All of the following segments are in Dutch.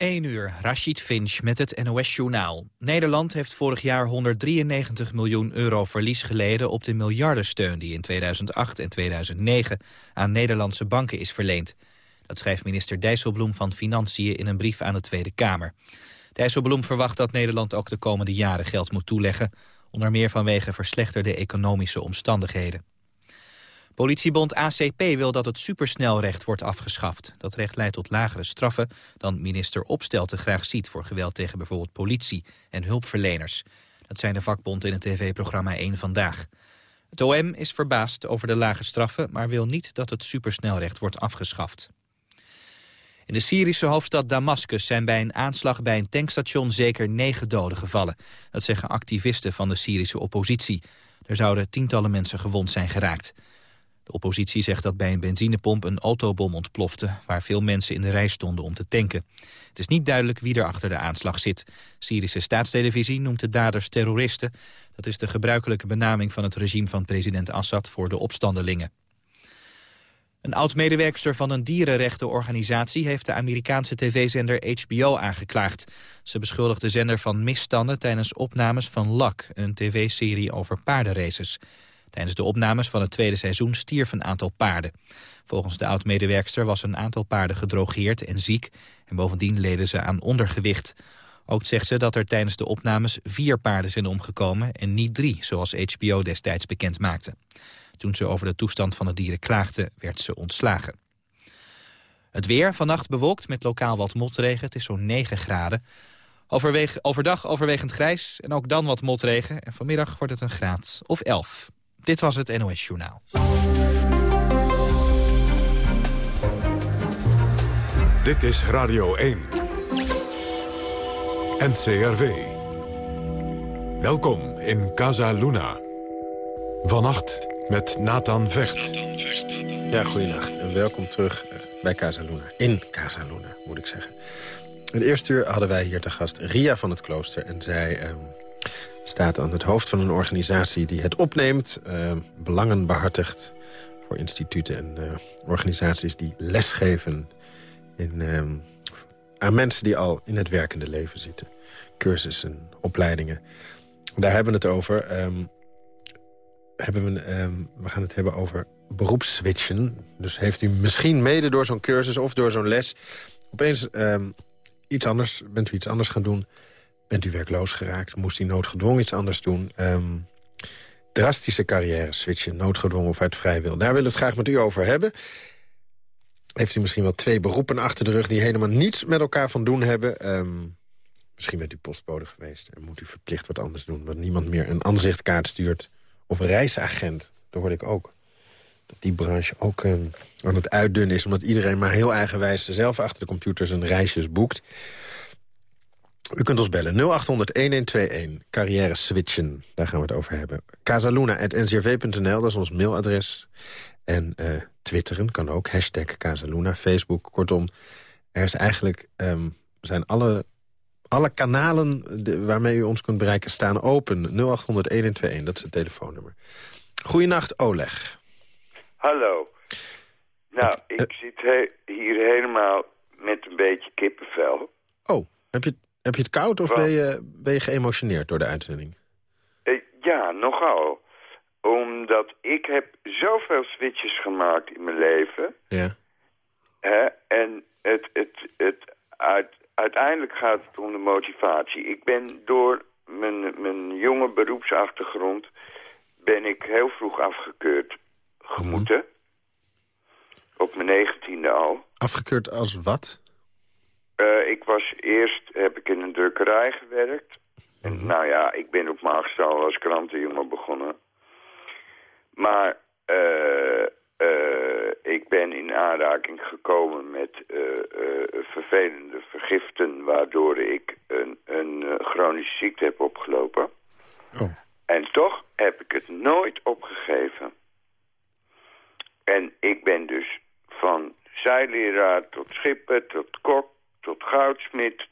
1 uur, Rashid Finch met het NOS-journaal. Nederland heeft vorig jaar 193 miljoen euro verlies geleden... op de miljardensteun die in 2008 en 2009 aan Nederlandse banken is verleend. Dat schrijft minister Dijsselbloem van Financiën in een brief aan de Tweede Kamer. Dijsselbloem verwacht dat Nederland ook de komende jaren geld moet toeleggen... onder meer vanwege verslechterde economische omstandigheden. Politiebond ACP wil dat het supersnelrecht wordt afgeschaft. Dat recht leidt tot lagere straffen dan minister Opstelten graag ziet... voor geweld tegen bijvoorbeeld politie en hulpverleners. Dat zijn de vakbond in het tv-programma 1 Vandaag. Het OM is verbaasd over de lage straffen... maar wil niet dat het supersnelrecht wordt afgeschaft. In de Syrische hoofdstad Damascus zijn bij een aanslag bij een tankstation zeker negen doden gevallen. Dat zeggen activisten van de Syrische oppositie. Er zouden tientallen mensen gewond zijn geraakt. De oppositie zegt dat bij een benzinepomp een autobom ontplofte... waar veel mensen in de rij stonden om te tanken. Het is niet duidelijk wie er achter de aanslag zit. Syrische staatstelevisie noemt de daders terroristen. Dat is de gebruikelijke benaming van het regime van president Assad voor de opstandelingen. Een oud-medewerkster van een dierenrechtenorganisatie... heeft de Amerikaanse tv-zender HBO aangeklaagd. Ze beschuldigt de zender van misstanden tijdens opnames van Luck... een tv-serie over paardenraces. Tijdens de opnames van het tweede seizoen stierf een aantal paarden. Volgens de oud-medewerkster was een aantal paarden gedrogeerd en ziek... en bovendien leden ze aan ondergewicht. Ook zegt ze dat er tijdens de opnames vier paarden zijn omgekomen... en niet drie, zoals HBO destijds bekend maakte. Toen ze over de toestand van de dieren klaagde, werd ze ontslagen. Het weer, vannacht bewolkt met lokaal wat motregen. Het is zo'n 9 graden. Overdag overwegend grijs en ook dan wat motregen. En vanmiddag wordt het een graad of 11. Dit was het NOS Journaal. Dit is Radio 1. NCRV. Welkom in Casa Luna. Vannacht met Nathan Vecht. Ja, goedenacht en welkom terug eh, bij Casa Luna. In Casa Luna, moet ik zeggen. In het eerste uur hadden wij hier te gast Ria van het Klooster. En zij ehm, staat aan het hoofd van een organisatie die het opneemt... Uh, belangen behartigt voor instituten en uh, organisaties die lesgeven... In, uh, aan mensen die al in het werkende leven zitten. Cursussen, opleidingen. Daar hebben we het over. Um, hebben we, um, we gaan het hebben over beroepsswitchen. Dus heeft u misschien mede door zo'n cursus of door zo'n les... opeens um, iets anders, bent u iets anders gaan doen... Bent u werkloos geraakt? Moest u noodgedwongen iets anders doen? Um, drastische carrière switchen, noodgedwongen of uit vrij wil. Daar willen we het graag met u over hebben. Heeft u misschien wel twee beroepen achter de rug... die helemaal niets met elkaar van doen hebben? Um, misschien bent u postbode geweest... en moet u verplicht wat anders doen... want niemand meer een aanzichtkaart stuurt. Of reisagent, dat hoorde ik ook. Dat die branche ook um, aan het uitdunnen is... omdat iedereen maar heel eigenwijs zelf achter de computer zijn reisjes boekt... U kunt ons bellen 0800-1121, carrière switchen. Daar gaan we het over hebben. Casaluna.ncrv.nl, dat is ons mailadres. En uh, twitteren kan ook, hashtag Casaluna, Facebook. Kortom, er is eigenlijk, um, zijn alle, alle kanalen de, waarmee u ons kunt bereiken staan open. 0800-1121, dat is het telefoonnummer. Goedenacht, Oleg. Hallo. Nou, ik uh, zit he hier helemaal met een beetje kippenvel. Oh, heb je heb je het koud of ben je, ben je geëmotioneerd door de uitzending? Uh, ja, nogal. Omdat ik heb zoveel switches gemaakt in mijn leven. Ja. Hè, en het, het, het, uit, uiteindelijk gaat het om de motivatie. Ik ben door mijn, mijn jonge beroepsachtergrond... ben ik heel vroeg afgekeurd gemoeten. Mm Op mijn negentiende al. Afgekeurd als wat? Uh, ik was eerst, heb ik in een drukkerij gewerkt. En mhm. nou ja, ik ben op mijn achtste als krantenjongen begonnen. Maar uh, uh, ik ben in aanraking gekomen met vervelende vergiften... waardoor ik een, een chronische ziekte heb opgelopen. Oh. En toch heb ik het nooit opgegeven. En ik ben dus van zijleraar tot schipper tot kok tot goudsmit.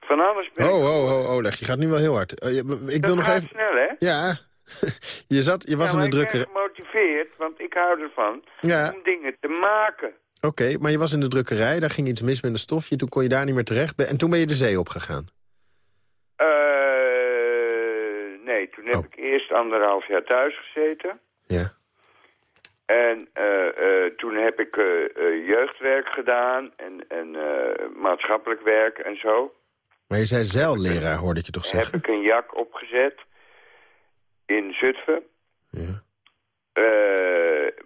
Van alles ben oh, oh, oh, oh, leg, je gaat nu wel heel hard. Uh, ik dat wil nog even... snel, hè? Ja. je, zat, je was ja, in de drukker. ik ben gemotiveerd, want ik hou ervan ja. om dingen te maken. Oké, maar je was in de drukkerij, daar ging iets mis met een stofje... toen kon je daar niet meer terecht. En toen ben je de zee opgegaan? Uh, nee, toen heb Oh. ik eerst anderhalf jaar thuis gezeten. Ja. En eh, eh, toen heb ik eh, jeugdwerk gedaan en, en maatschappelijk werk en zo. Maar je zei zeilleraar, hoorde ik je toch Heb zeggen? ik een jak opgezet in Zutphen. Ja.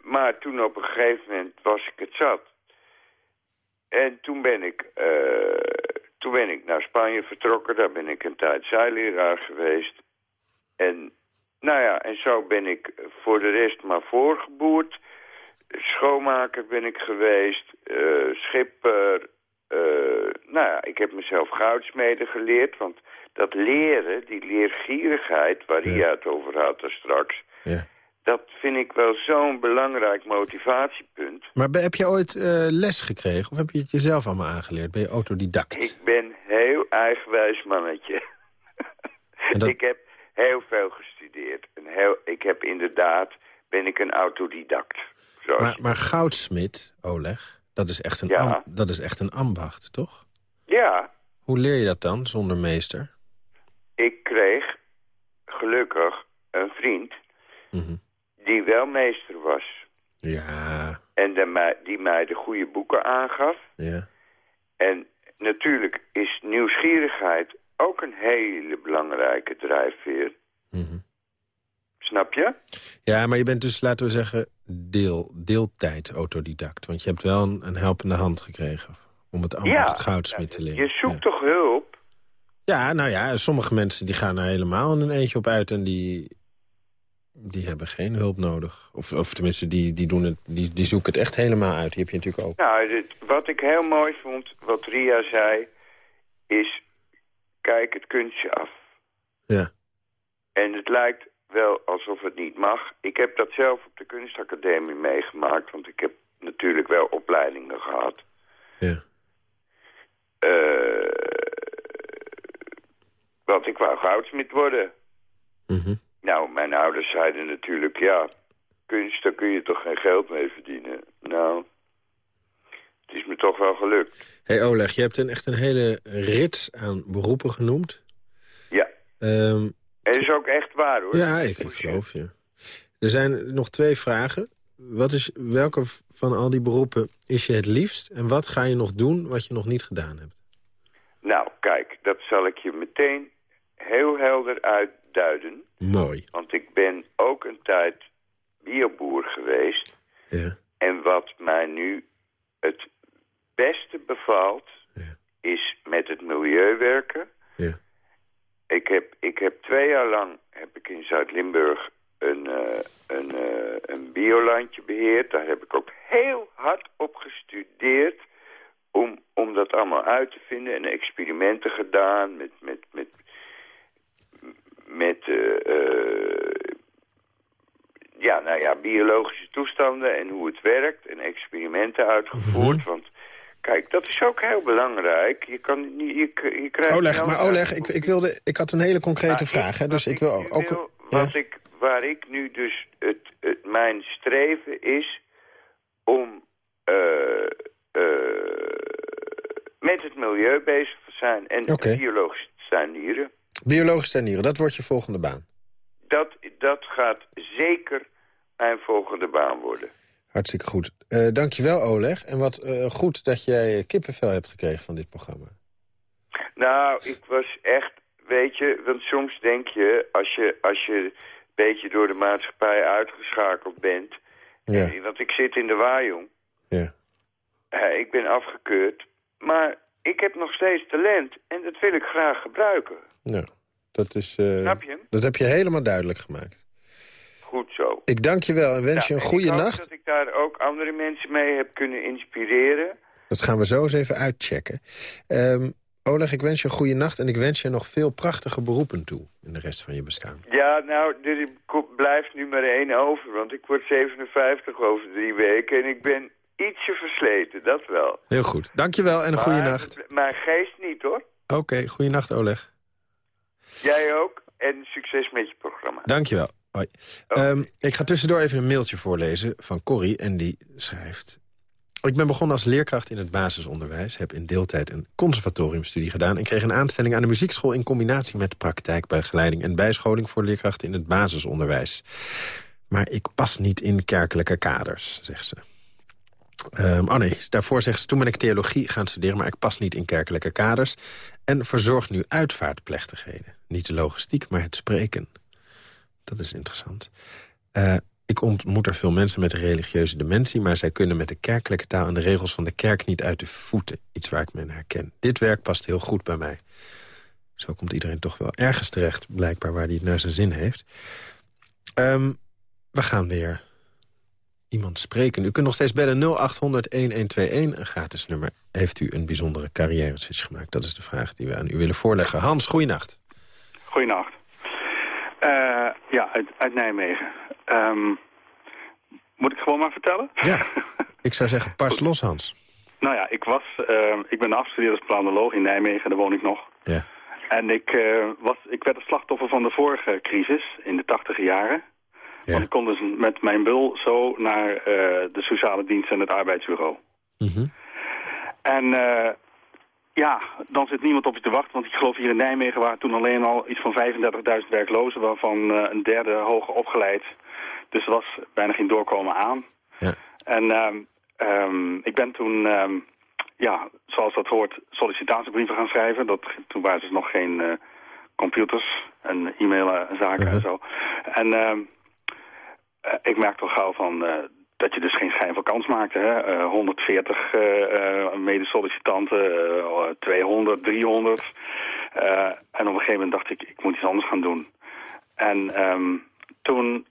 Maar toen op een gegeven moment was ik het zat. En toen ben ik, toen ben ik naar Spanje vertrokken. Daar ben ik een tijd zeileraar geweest. En nou ja, en zo ben ik voor de rest maar voorgeboerd. Schoonmaker ben ik geweest, eh, schipper. eh, nou ja, ik heb mezelf goudsmeden geleerd. Want dat leren, die leergierigheid waar Ja. het over had daar straks... ja. Dat vind ik wel zo'n belangrijk motivatiepunt. Maar heb je ooit eh, les gekregen? Of heb je het jezelf allemaal aangeleerd? Ben je autodidact? Ik ben heel eigenwijs mannetje. Dat- Ik heb heel veel gestudeerd. En heel, ik heb inderdaad, ben ik een autodidact. Maar, maar goudsmid, Oleg, dat is, echt een Ja. dat is echt een ambacht, toch? Ja, Hoe leer je dat dan, zonder meester? ik kreeg gelukkig een vriend Mhm. die wel meester was. Ja, En de die mij de goede boeken aangaf. ja. En natuurlijk is nieuwsgierigheid ook een hele belangrijke drijfveer. Mhm. Snap je? Ja, maar je bent dus, laten we zeggen, deel, deeltijd autodidact. Want je hebt wel een, een helpende hand gekregen om het ambacht goudsmid te leren. Je zoekt ja. toch hulp? Ja, nou ja, sommige mensen die gaan er helemaal in een eentje op uit... en die, die hebben geen hulp nodig. Of, of tenminste, die, die, doen het, die, die zoeken het echt helemaal uit. Die heb je natuurlijk ook. Nou, dit, wat ik heel mooi vond, wat Ria zei, is kijk het kunstje af. Ja, En het lijkt wel alsof het niet mag. Ik heb dat zelf op de kunstacademie meegemaakt, want ik heb natuurlijk wel opleidingen gehad. ja. Eh want ik wou goudsmid worden. Mhm. Nou, mijn ouders zeiden natuurlijk, ja, kunst, daar kun je toch geen geld mee verdienen. Nou, het is me toch wel gelukt. hey Oleg, je hebt een, echt een hele rits aan beroepen genoemd. Ja, en dat is ook echt waar hoor. ja, ik, ik geloof je. Er zijn nog twee vragen. Wat is, welke van al die beroepen is je het liefst? En wat ga je nog doen wat je nog niet gedaan hebt? Nou, kijk, dat zal ik je meteen heel helder uitduiden. Mooi. Want ik ben ook een tijd bioboer geweest. Ja. En wat mij nu het beste bevalt, Ja. is met het milieu werken. Ja. Ik heb, ik heb twee jaar lang heb ik in Zuid-Limburg een, eh, een, eh, een biolandje beheerd. Daar heb ik ook heel hard op gestudeerd om, om dat allemaal uit te vinden. En experimenten gedaan met, met, met, met eh, ja, nou ja, biologische toestanden en hoe het werkt. En experimenten uitgevoerd. Want kijk, dat is ook heel belangrijk. Je kan niet... Je, je krijgt Oleg, nou maar Oleg, ik, ik, wilde, ik had een hele concrete maar vraag. Hè, dus ik wil ook... wil- ja? wat ik, waar ik nu dus het, het, mijn streven is om eh, eh, met het milieu bezig te zijn en Oké. biologisch te zijn dieren. Biologisch tuinieren, dat wordt je volgende baan. Dat, dat gaat zeker mijn volgende baan worden. Hartstikke goed. Eh dankjewel, Oleg. En wat eh, goed dat jij kippenvel hebt gekregen van dit programma. Nou, ik was echt, weet je, want soms denk je, als je, als je een beetje door de maatschappij uitgeschakeld bent, Ja, eh, want ik zit in de waaijong, ja. ik ben afgekeurd, maar ik heb nog steeds talent en dat wil ik graag gebruiken. Nou, dat, is, Snap je? dat heb je helemaal duidelijk gemaakt. Goed zo. Ik dank je wel en wens je een en goede ik nacht. dat ik daar ook andere mensen mee heb kunnen inspireren. Dat gaan we zo eens even uitchecken. Ehm, Oleg, ik wens je een goede nacht en ik wens je nog veel prachtige beroepen toe in de rest van je bestaan. Ja, nou, er blijft nu maar één over, want ik word 57 over drie weken en ik ben ietsje versleten, dat wel. Heel goed. Dank je wel en een goede nacht. Mijn geest niet, hoor. Oké, goede nacht, Oleg. Jij ook en succes met je programma. Dank je wel. Hoi. Oké. Ehm, ik ga tussendoor even een mailtje voorlezen van Corrie en die schrijft... Ik ben begonnen als leerkracht in het basisonderwijs. Heb in deeltijd een conservatoriumstudie gedaan... en kreeg een aanstelling aan de muziekschool... in combinatie met praktijkbegeleiding en bijscholing... voor leerkrachten in het basisonderwijs. Maar ik pas niet in kerkelijke kaders, zegt ze. Um, oh nee, daarvoor zegt ze, toen ben ik theologie gaan studeren... maar ik pas niet in kerkelijke kaders... en verzorg nu uitvaartplechtigheden. Niet de logistiek, maar het spreken. Dat is interessant. Uh, ik ontmoet er veel mensen met een religieuze dementie... maar zij kunnen met de kerkelijke taal en de regels van de kerk niet uit de voeten. Iets waar ik me in herken. Dit werk past heel goed bij mij. Zo komt iedereen toch wel ergens terecht, blijkbaar waar hij het naar zijn zin heeft. Um, we gaan weer iemand spreken. U kunt nog steeds bellen 0800-1121, een gratis nummer. Heeft u een bijzondere carrière gemaakt? Dat is de vraag die we aan u willen voorleggen. Hans, goeienacht. Goeienacht. Uh, ja, uit, uit Nijmegen. Um, moet ik gewoon maar vertellen? Ja, ik zou zeggen, pas los Hans. Nou ja, ik, was, uh, ik ben afgestudeerd als planoloog in Nijmegen, daar woon ik nog. Ja. En ik, uh, was, ik werd het slachtoffer van de vorige crisis in de tachtige jaren. Ja. Want ik kon dus met mijn bul zo naar uh, de sociale dienst en het arbeidsbureau. Mm -hmm. En ja, dan zit niemand op je te wachten. Want ik geloof hier in Nijmegen waren toen alleen al iets van 35.000 werklozen... waarvan uh, een derde hoger opgeleid. Dus er was bijna geen doorkomen aan. Ja. En um, um, ik ben toen, um, ja, zoals dat hoort, sollicitatiebrieven gaan schrijven. Dat, toen waren dus nog geen uh, computers en e-mailzaken uh -huh. en zo. En uh, ik merkte al gauw van, dat je dus geen schijn van kans maakte. Hè? Uh, 140 uh, medesollicitanten, 200, 300. en op een gegeven moment dacht ik, ik moet iets anders gaan doen. En um, toen,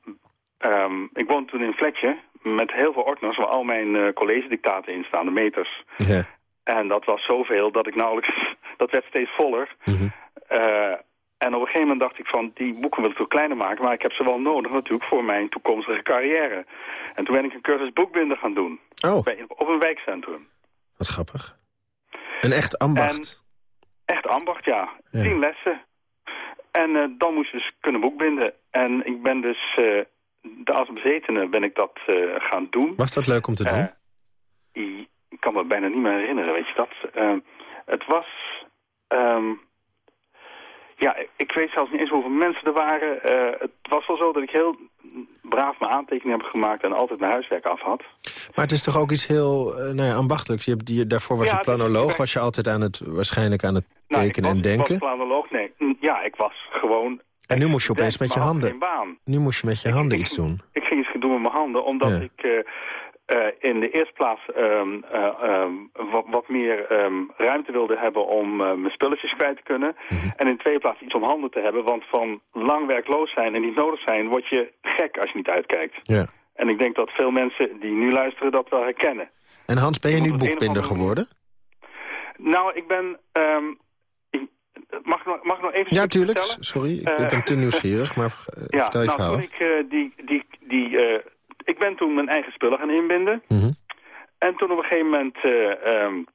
um, ik woonde toen in een flatje met heel veel ordners... waar al mijn college-dictaten in staan, de meters. Ja. En dat was zoveel dat ik nauwelijks... dat werd steeds voller. Mm -hmm. En op een gegeven moment dacht ik van, die boeken wil ik toch kleiner maken... maar ik heb ze wel nodig natuurlijk voor mijn toekomstige carrière. En toen ben ik een cursus boekbinder gaan doen. Oh. Bij, op een wijkcentrum. Wat grappig. Een echt ambacht. En, echt ambacht, ja. ja. Tien lessen. En uh, dan moest je dus kunnen boekbinden. En ik ben dus, uh, de als bezetene ben ik dat uh, gaan doen. Was dat leuk om te doen? ik kan me bijna niet meer herinneren, weet je dat. het was... Um, ja, ik weet zelfs niet eens hoeveel mensen er waren. Uh, het was wel zo dat ik heel braaf mijn aantekeningen heb gemaakt... en altijd mijn huiswerk af had. Maar het is toch ook iets heel uh, nou ja, ambachtelijks? Je hebt daarvoor was ja, je planoloog, was je altijd aan het, waarschijnlijk aan het tekenen nou, en denken? Ik was planoloog, nee. Ja, ik was gewoon... En nu moest je opeens met je handen... Nu moest je met je handen ik, iets doen. Ik ging iets doen met mijn handen, omdat ja. ik... Uh, uh, in de eerste plaats um, uh, um, wat, wat, meer um, ruimte wilde hebben om uh, mijn spulletjes kwijt te kunnen. Mm -hmm. En in de tweede plaats iets om handen te hebben. Want van lang werkloos zijn en niet nodig zijn, word je gek als je niet uitkijkt. Ja. En ik denk dat veel mensen die nu luisteren dat wel herkennen. En Hans, ben je nu boekbinder geworden? Nou, ik ben... Mag ik, nog, mag ik nog even Ja, tuurlijk. Sorry, ik ben te nieuwsgierig, maar ja, vertel je nou, toen ik die... die, die ik ben toen mijn eigen spullen gaan inbinden. Mm -hmm. En toen op een gegeven moment... Uh, um,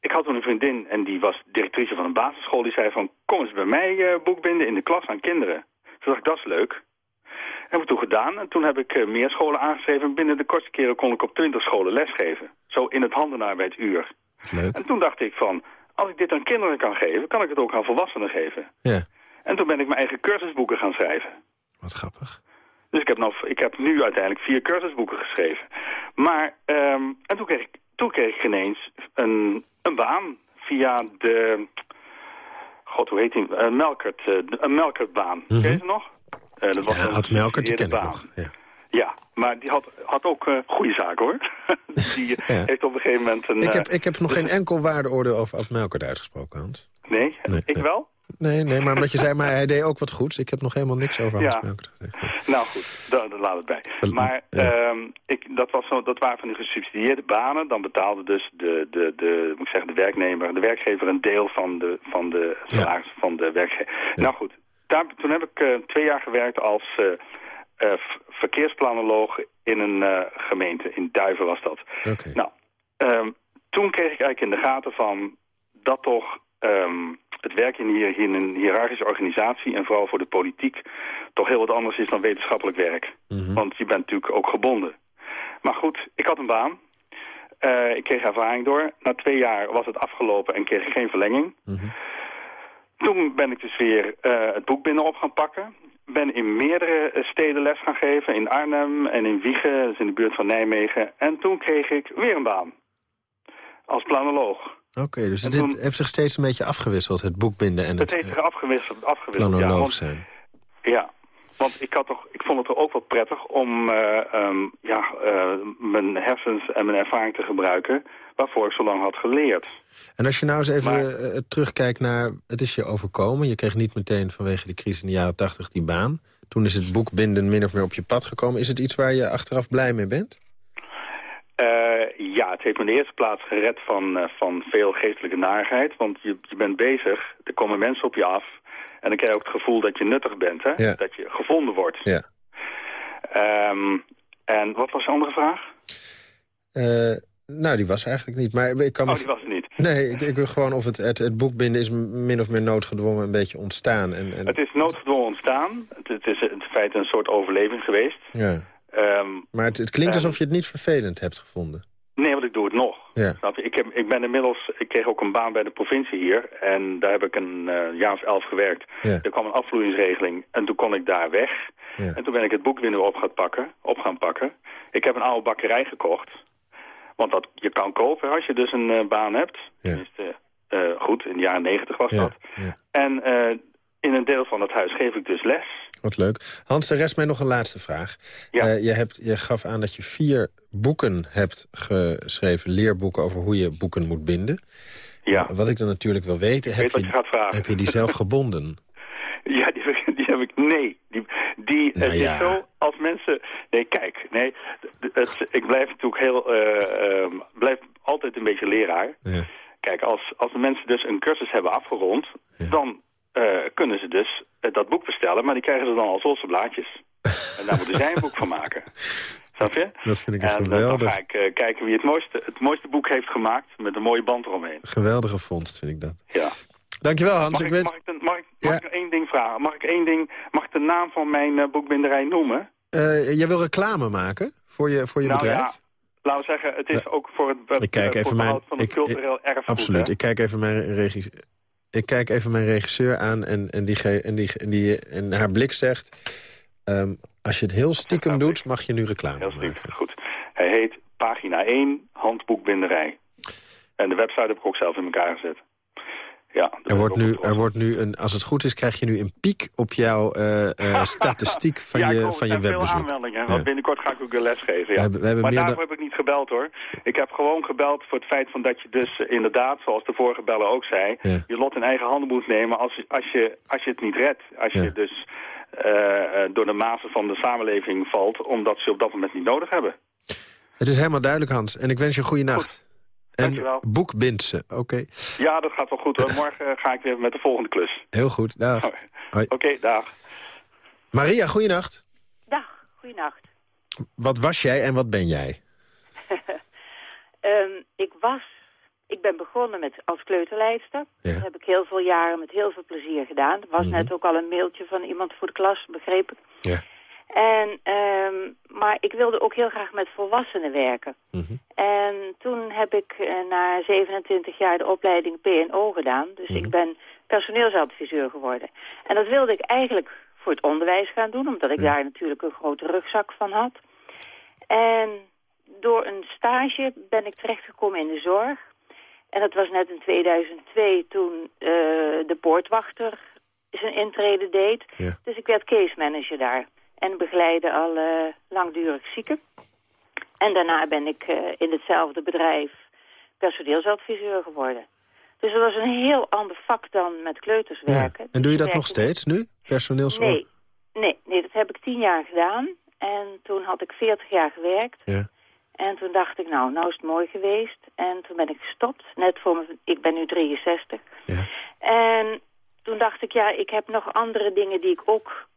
ik had toen een vriendin en die was directrice van een basisschool. Die zei van, kom eens bij mij uh, boekbinden in de klas aan kinderen. Toen dacht ik, dat is leuk. Heb ik toen gedaan. En toen heb ik uh, meer scholen aangeschreven. Binnen de kortste keren kon ik op 20 scholen lesgeven. Zo in het handenarbeiduur. Leuk. En toen dacht ik van, als ik dit aan kinderen kan geven... kan ik het ook aan volwassenen geven. Ja. En toen ben ik mijn eigen cursusboeken gaan schrijven. Wat grappig. Dus ik heb, nog, ik heb nu uiteindelijk vier cursusboeken geschreven. Maar, um, en toen kreeg, ik, toen kreeg ik ineens een, een baan via de... God, hoe heet die? Een Melkert, een Melkertbaan. Mm -hmm. Ken je ze nog? Uh, dat was ja, had Melkert, die ken ik nog. Ja. ja, maar die had, had ook uh, goede zaken, hoor. die ja. heeft op een gegeven moment een... Ik heb, ik heb nog geen enkel waardeoordeel over Ad Melkert uitgesproken, Hans. Nee? nee ik nee. wel? Nee, nee, maar omdat je zei, maar hij deed ook wat goeds. Ik heb nog helemaal niks over Hans ja. Nou goed, dan, dan laat het bij. Maar ja. um, ik, dat, was zo, dat waren van die gesubsidieerde banen. Dan betaalde dus de, de, de, moet ik zeggen, de werknemer, de werkgever een deel van de, van de salaris ja. van de werkgever. Nou goed, daar, toen heb ik uh, twee jaar gewerkt als uh, uh, verkeersplanoloog in een uh, gemeente. In Duiven was dat. Okay. Nou, um, toen kreeg ik eigenlijk in de gaten van dat toch... Um, het werk in, hier, in een hiërarchische organisatie en vooral voor de politiek toch heel wat anders is dan wetenschappelijk werk. Mm -hmm. Want je bent natuurlijk ook gebonden. Maar goed, ik had een baan Eh, ik kreeg ervaring door. Na twee jaar was het afgelopen en kreeg ik geen verlenging. Mhm. Toen ben ik dus weer eh, het boek binnen op gaan pakken. Ben in meerdere eh, steden les gaan geven. In Arnhem en in Wiegen, is in de buurt van Nijmegen. En toen kreeg ik weer een baan. Als planoloog. Oké, dus En dit toen- heeft zich steeds een beetje afgewisseld, het boekbinden en Het het, heeft eh, zich afgewisseld. afgewisseld ja, want, zijn. ja, want ik, had toch, ik vond het er ook wel prettig om eh, ehm, ja, eh, mijn hersens en mijn ervaring te gebruiken... waarvoor ik zo lang had geleerd. En als je nou eens even Maar- terugkijkt naar... het is je overkomen, je kreeg niet meteen vanwege de crisis in de jaren tachtig die baan. Toen is het boekbinden min of meer op je pad gekomen. Is het iets waar je achteraf blij mee bent? Eh, ja, het heeft me in de eerste plaats gered van, eh, van veel geestelijke narigheid. Want je, je bent bezig, er komen mensen op je af... en dan krijg je ook het gevoel dat je nuttig bent, hè? Ja. dat je gevonden wordt. Ja. Ehm, en wat was de andere vraag? Eh, nou, die was eigenlijk niet. Maar ik kan Oh, die was het niet. Nee, ik, ik wil gewoon of het, het, het boekbinden is min of meer noodgedwongen een beetje ontstaan. En, en, Het is noodgedwongen ontstaan. Het, het is in feite een soort overleving geweest. ja. Ehm, Maar het, het klinkt alsof je het niet vervelend hebt gevonden. nee, want ik doe het nog. Ja. Ik, heb, ik ben inmiddels, ik kreeg ook een baan bij de provincie hier. En daar heb ik een eh, jaar of elf gewerkt. Ja. Er kwam een afvloeingsregeling en toen kon ik daar weg. Ja. En toen ben ik het boek weer op gaan pakken. Op gaan pakken. Ik heb een oude bakkerij gekocht. Want dat, je kan kopen als je dus een eh, baan hebt. Tenminste, eh, goed, in de jaren negentig was dat. ja. En in een deel van het huis geef ik dus les. Wat leuk. Hans, er rest mij nog een laatste vraag. Ja. Eh, je, hebt, je gaf aan dat je vier boeken hebt geschreven, leerboeken over hoe je boeken moet binden. Ja, Wat ik dan natuurlijk wil weten, heb weet wat je, heb je die zelf gebonden? Ja, die, heb ik- die heb ik... Nee. Die, die, Nou het is ja. zo, als mensen... Nee, kijk. Nee, het, ik blijf natuurlijk heel... ehm, blijf altijd een beetje leraar. Ja. Kijk, als, als de mensen dus een cursus hebben afgerond... dan kunnen ze dus eh, dat boek bestellen... maar die krijgen ze dan als losse blaadjes. en daar moeten zij een boek van maken. Snap je? Dat vind ik een En eh, dan geweldig, ga ik eh, kijken wie het mooiste, het mooiste boek heeft gemaakt... met een mooie band eromheen. geweldige vondst, vind ik dat. Ja. Dankjewel, Hans. Mag ik ik, weet... mag ik, de- mag ik, mag Ja. ik één ding vragen? Mag ik één ding, mag ik de naam van mijn eh, boekbinderij noemen? Eh, jij wil reclame maken voor je, voor je nou bedrijf? ja, laten we zeggen, het is ook voor het, Ik kijk voor even mijn- van het ik- cultureel erfgoed. Absoluut. hè? Ik kijk even mijn regisseur. Ik kijk even mijn regisseur aan en, en, die, en, die, en, die, en haar blik zegt... ehm, als je het heel stiekem doet, mag je nu reclame Heel maken. stiekem, goed. Hij heet pagina 1, handboekbinderij. En de website heb ik ook zelf in elkaar gezet. Ja, Er wordt, nu, er wordt nu een, als het goed is, krijg je nu een piek op jouw eh, eh, statistiek van ja, je, van je heb veel webbezoek. aanmeldingen. Ja. Want binnenkort ga ik ook. Ja. We hebben- we hebben maar daarvoor heb ik niet gebeld hoor. Ik heb gewoon gebeld voor het feit van dat je dus eh, inderdaad, zoals de vorige beller ook zei, Ja. je lot in eigen handen moet nemen als, je- als, je, als je het niet redt. Als Ja. je dus door de mazen van de samenleving valt, omdat ze op dat moment niet nodig hebben. Het is helemaal duidelijk, Hans. En ik wens je een goede nacht. Dankjewel. boek bindt ze. Oké, Ja, dat gaat wel goed hoor. Morgen eh, ga ik weer met de volgende klus. heel goed. Dag. Oké, dag. Maria, goeienacht. Dag, goeienacht. Wat was jij en wat ben jij? Ehm, ik was, ik ben begonnen met als kleuterleidster. Ja. Dat heb ik heel veel jaren met heel veel plezier gedaan. Er was Mhm. net ook al een mailtje van iemand voor de klas, begreep ik. Ja. En, ehm, maar ik wilde ook heel graag met volwassenen werken. Mhm. En toen heb ik eh, na 27 jaar de opleiding PNO gedaan. Dus Mhm. ik ben personeelsadviseur geworden. En dat wilde ik eigenlijk voor het onderwijs gaan doen, omdat ik Ja. daar natuurlijk een grote rugzak van had. En door een stage ben ik terechtgekomen in de zorg. En dat was net in 2002 toen eh, de poortwachter zijn intrede deed. Ja. Dus ik werd case manager daar. En begeleide alle langdurig zieken. En daarna ben ik eh, in hetzelfde bedrijf personeelsadviseur geworden. Dus dat was een heel ander vak dan met kleuters Ja. werken. En doe je dat nog steeds nu? Personeelszorg? Nee, nee, nee, dat heb ik tien jaar gedaan. En toen had ik veertig jaar gewerkt. Ja. En toen dacht ik, nou, nou is het mooi geweest. En toen ben ik gestopt, net voor mijn... Ik ben nu 63. Ja. En toen dacht ik, ja, ik heb nog andere dingen die ik ook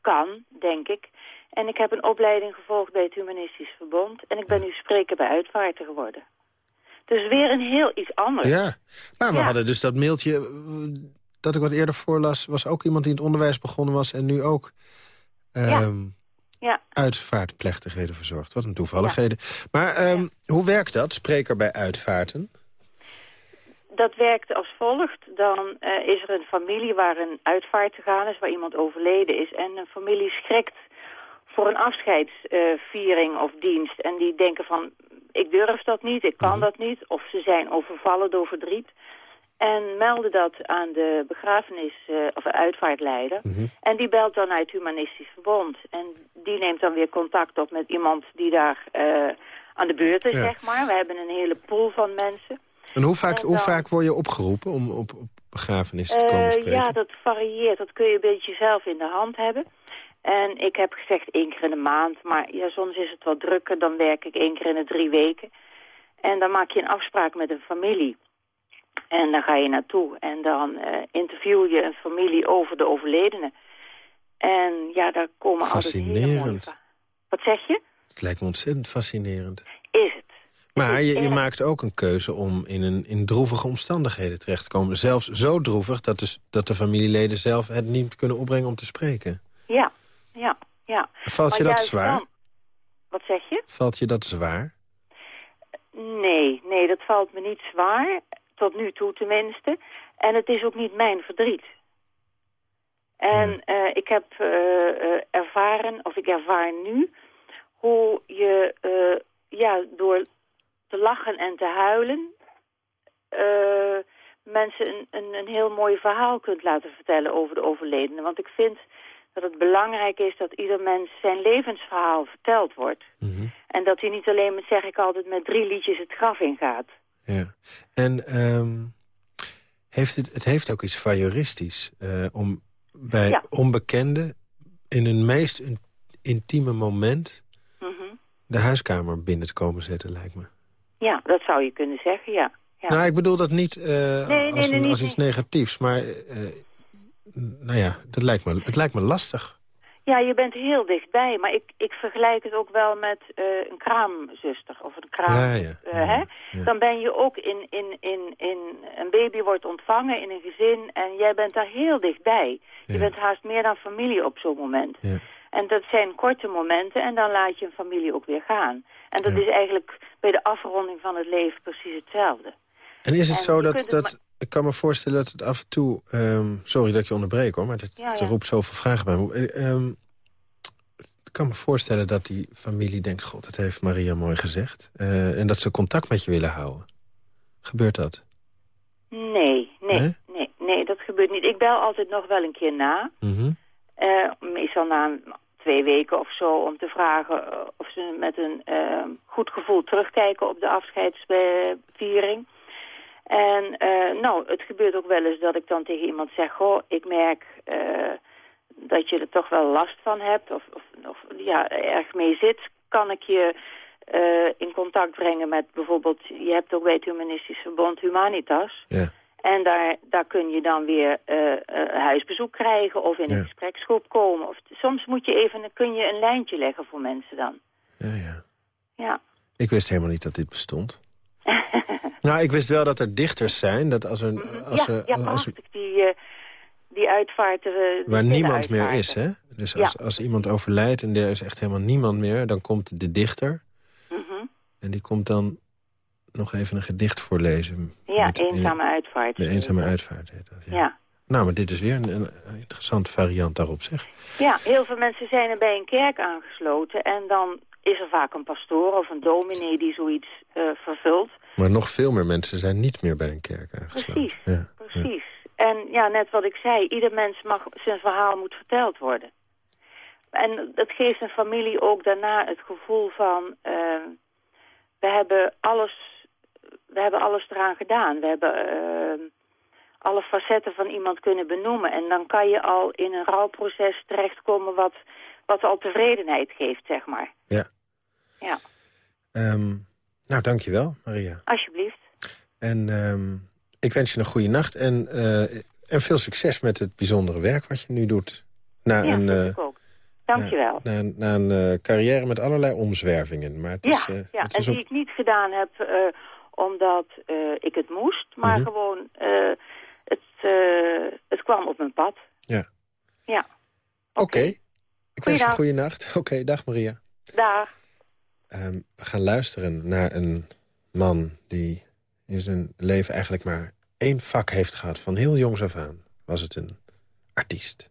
kan, denk ik. En ik heb een opleiding gevolgd bij het Humanistisch Verbond. En ik ben nu spreker bij uitvaarten geworden. Dus weer een heel iets anders. Ja, maar we Ja. hadden dus dat mailtje eh, dat ik wat eerder voorlas... was ook iemand die in het onderwijs begonnen was en nu ook... ehm, Ja. uitvaartplechtigheden verzorgt. Wat een toevalligheden. Maar ehm, hoe werkt dat, spreker bij uitvaarten? Dat werkt als volgt. Dan eh, is er een familie waar een uitvaart gegaan is, waar iemand overleden is. En een familie schrikt voor een afscheidsviering of dienst. En die denken van, ik durf dat niet, ik kan Mhm. dat niet. Of ze zijn overvallen door verdriet. En melden dat aan de begrafenis- eh, of uitvaartleider. Mhm. En die belt dan het Humanistisch Verbond. En die neemt dan weer contact op met iemand die daar eh, aan de beurt is, Ja. zeg maar. We hebben een hele pool van mensen. En hoe vaak, En hoe dan- vaak word je opgeroepen om op, op begrafenissen te komen Eh, spreken? ja, dat varieert. Dat kun je een beetje zelf in de hand hebben. En ik heb gezegd één keer in de maand. Maar ja, soms is het wat drukker. Dan werk ik één keer in de drie weken. En dan maak je een afspraak met een familie. En dan ga je naartoe. En dan eh, interview je een familie over de overledene. En ja, daar komen altijd hele mooie Fascinerend. Wat zeg je? Het lijkt me ontzettend fascinerend. Is het. Maar je, je maakt ook een keuze om in, een, in droevige omstandigheden terecht te komen. Zelfs zo droevig dat de, dat de familieleden zelf het niet kunnen opbrengen om te spreken. Ja, ja, ja. Valt Maar je dat zwaar? dan- Wat zeg je? Valt je dat zwaar? Nee, nee, dat valt me niet zwaar. Tot nu toe tenminste. En het is ook niet mijn verdriet. En eh, ik heb eh, eh, ervaren, of ik ervaar nu, hoe je ja, door te lachen en te huilen... eh, mensen een, een, een heel mooi verhaal kunt laten vertellen over de overledene. Want ik vind dat het belangrijk is dat ieder mens zijn levensverhaal verteld wordt. Mhm. En dat hij niet alleen, met, zeg ik altijd, met drie liedjes het graf ingaat. Ja. En ehm, heeft het, het heeft ook iets voyeuristisch. eh, om bij Ja. onbekenden in hun meest in- intieme moment... Mhm. de huiskamer binnen te komen zetten, lijkt me. Ja, dat zou je kunnen zeggen, ja. ja. Nou, ik bedoel dat niet eh, nee, als, een- iets negatiefs. Maar eh, nou ja, dat lijkt me, het lijkt me lastig. Ja, je bent heel dichtbij, maar ik, ik vergelijk het ook wel met eh, een kraamzuster of een kraam. Ja, ja, ja, hè? Dan ben je ook in, in, in, in... Een baby wordt ontvangen in een gezin en jij bent daar heel dichtbij. Je bent haast meer dan familie op zo'n moment. Ja. En dat zijn korte momenten en dan laat je een familie ook weer gaan. En dat Ja. is eigenlijk bij de afronding van het leven precies hetzelfde. En is het En zo dat... dat ik kan me voorstellen dat het af en toe... ehm, sorry dat ik je onderbreek hoor, maar het, Ja, ja. roept zoveel vragen bij me. Eh, ehm, ik kan me voorstellen dat die familie denkt... God, dat heeft Maria mooi gezegd. Eh, en dat ze contact met je willen houden. Gebeurt dat? Nee, nee, Nee? nee, nee, dat gebeurt niet. Ik bel altijd nog wel een keer na. Mhm. Eh, meestal na een- twee weken of zo om te vragen eh, of ze met een eh, goed gevoel terugkijken op de afscheidsviering. En eh, nou, het gebeurt ook wel eens dat ik dan tegen iemand zeg... Goh, ik merk eh, dat je er toch wel last van hebt of, of, of ja, erg mee zit. Kan ik je in contact brengen met bijvoorbeeld... Je hebt ook bij het Humanistisch Verbond Humanitas... Ja. En daar, daar kun je dan weer eh, eh, huisbezoek krijgen of in een Ja. gespreksgroep komen. Of, soms moet je even, kun je een lijntje leggen voor mensen dan. Ja, ja. Ja. Ik wist helemaal niet dat dit bestond. nou, ik wist wel dat er dichters zijn. Dat als er, als ja, er, ja, als er-. Die, eh, die uitvaarten... die waar niemand meer is, hè? Dus als, als iemand overlijdt en er is echt helemaal niemand meer... dan komt de dichter Mhm. en die komt dan nog even een gedicht voorlezen. Ja, Met- eenzame uitvaart. De eenzame uitvaart heet dat, ja. Ja. Nou, maar dit is weer een, een interessante variant daarop, zeg. ja, heel veel mensen zijn er bij een kerk aangesloten. En dan is er vaak een pastoor of een dominee die zoiets eh, vervult. Maar nog veel meer mensen zijn niet meer bij een kerk aangesloten. Precies, Ja, precies. En ja, net wat ik zei, ieder mens mag, zijn verhaal moet verteld worden. En dat geeft een familie ook daarna het gevoel van... eh, we, hebben alles, we hebben alles eraan gedaan. We hebben eh, alle facetten van iemand kunnen benoemen. En dan kan je al in een rouwproces terechtkomen wat, wat al tevredenheid geeft, zeg maar. ja. Ja, Ehm, nou, dankjewel, Maria. alsjeblieft. En ehm, ik wens je een goede nacht en, eh, en veel succes met het bijzondere werk wat je nu doet. Na Ja, een, dat eh, ik ook. Dankjewel. na, na- na een eh, carrière met allerlei omzwervingen. Maar het Ja, is, ja. het en is die ik niet gedaan heb omdat eh, ik het moest, maar Mhm. gewoon eh, het, eh, het kwam op mijn pad. Ja. Ja. Oké. Ik Ik wens je een goede nacht. Oké, dag Maria. Dag. Ehm, we gaan luisteren naar een man die in zijn leven eigenlijk maar één vak heeft gehad. Van heel jongs af aan was het een artiest.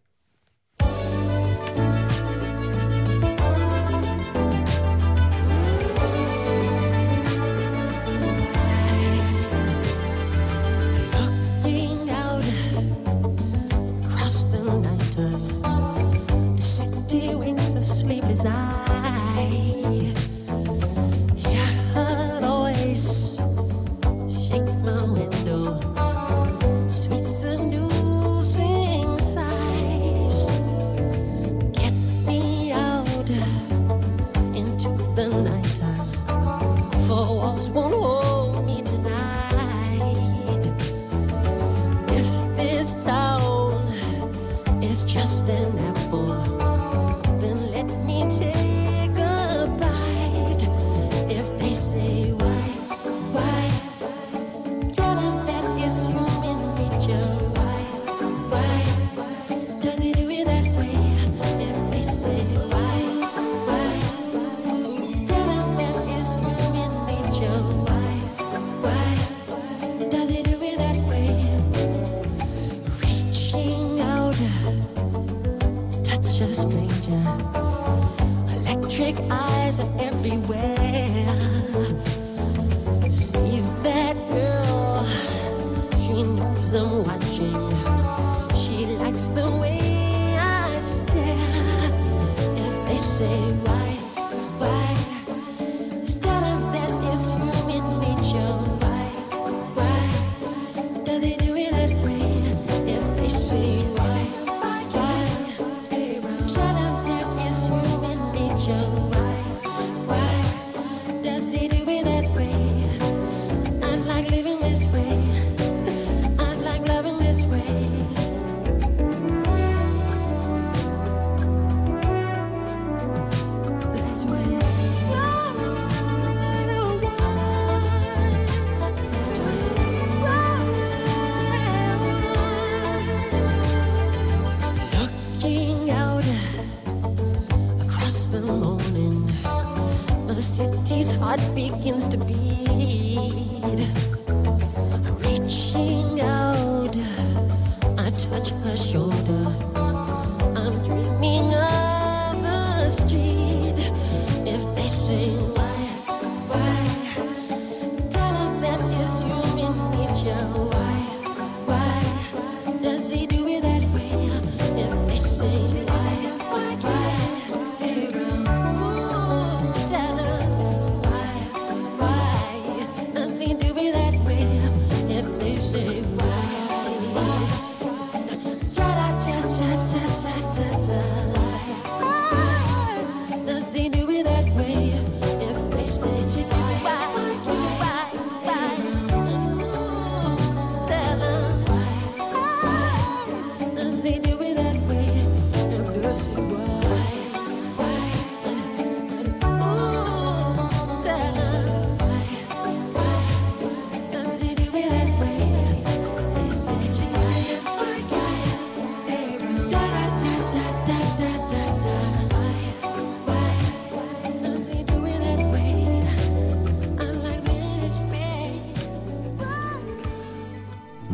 Electric eyes are everywhere.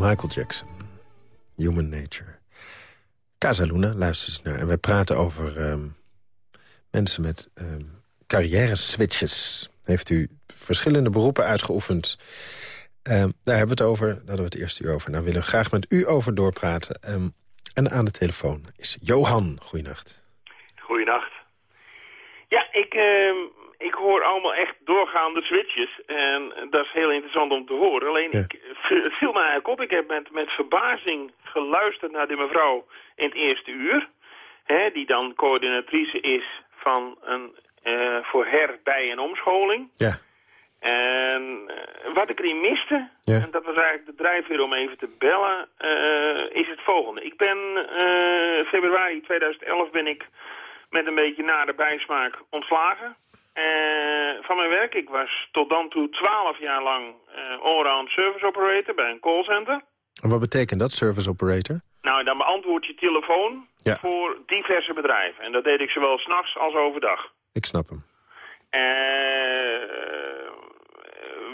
Michael Jackson. Human Nature. Casaluna, luistert naar. En wij praten over ehm, mensen met ehm carrière-switches. Heeft u verschillende beroepen uitgeoefend? Ehm, daar hebben we het over. Daar hadden we het eerste uur over. Nou willen we graag met u over doorpraten. En aan de telefoon is Johan. Goeienacht. Goeienacht. Ja, ik, ik hoor allemaal echt doorgaande switches. En dat is heel interessant om te horen. Alleen, Ja. ik, het viel me eigenlijk op. Ik heb met, met verbazing geluisterd naar die mevrouw in het eerste uur. Hè, die dan coördinatrice is van een eh, voor her, bij- en omscholing. Ja. En eh, wat ik erin miste, Ja. en dat was eigenlijk de drijfveer om even te bellen, eh, is het volgende. Ik ben februari 2011 ben ik met een beetje nare bijsmaak ontslagen. Eh, van mijn werk. Ik was tot dan toe 12 jaar lang eh allround service operator bij een callcenter. En wat betekent dat, service operator? Nou, dan beantwoord je telefoon Ja. voor diverse bedrijven. En dat deed ik zowel s'nachts als overdag. Ik snap hem.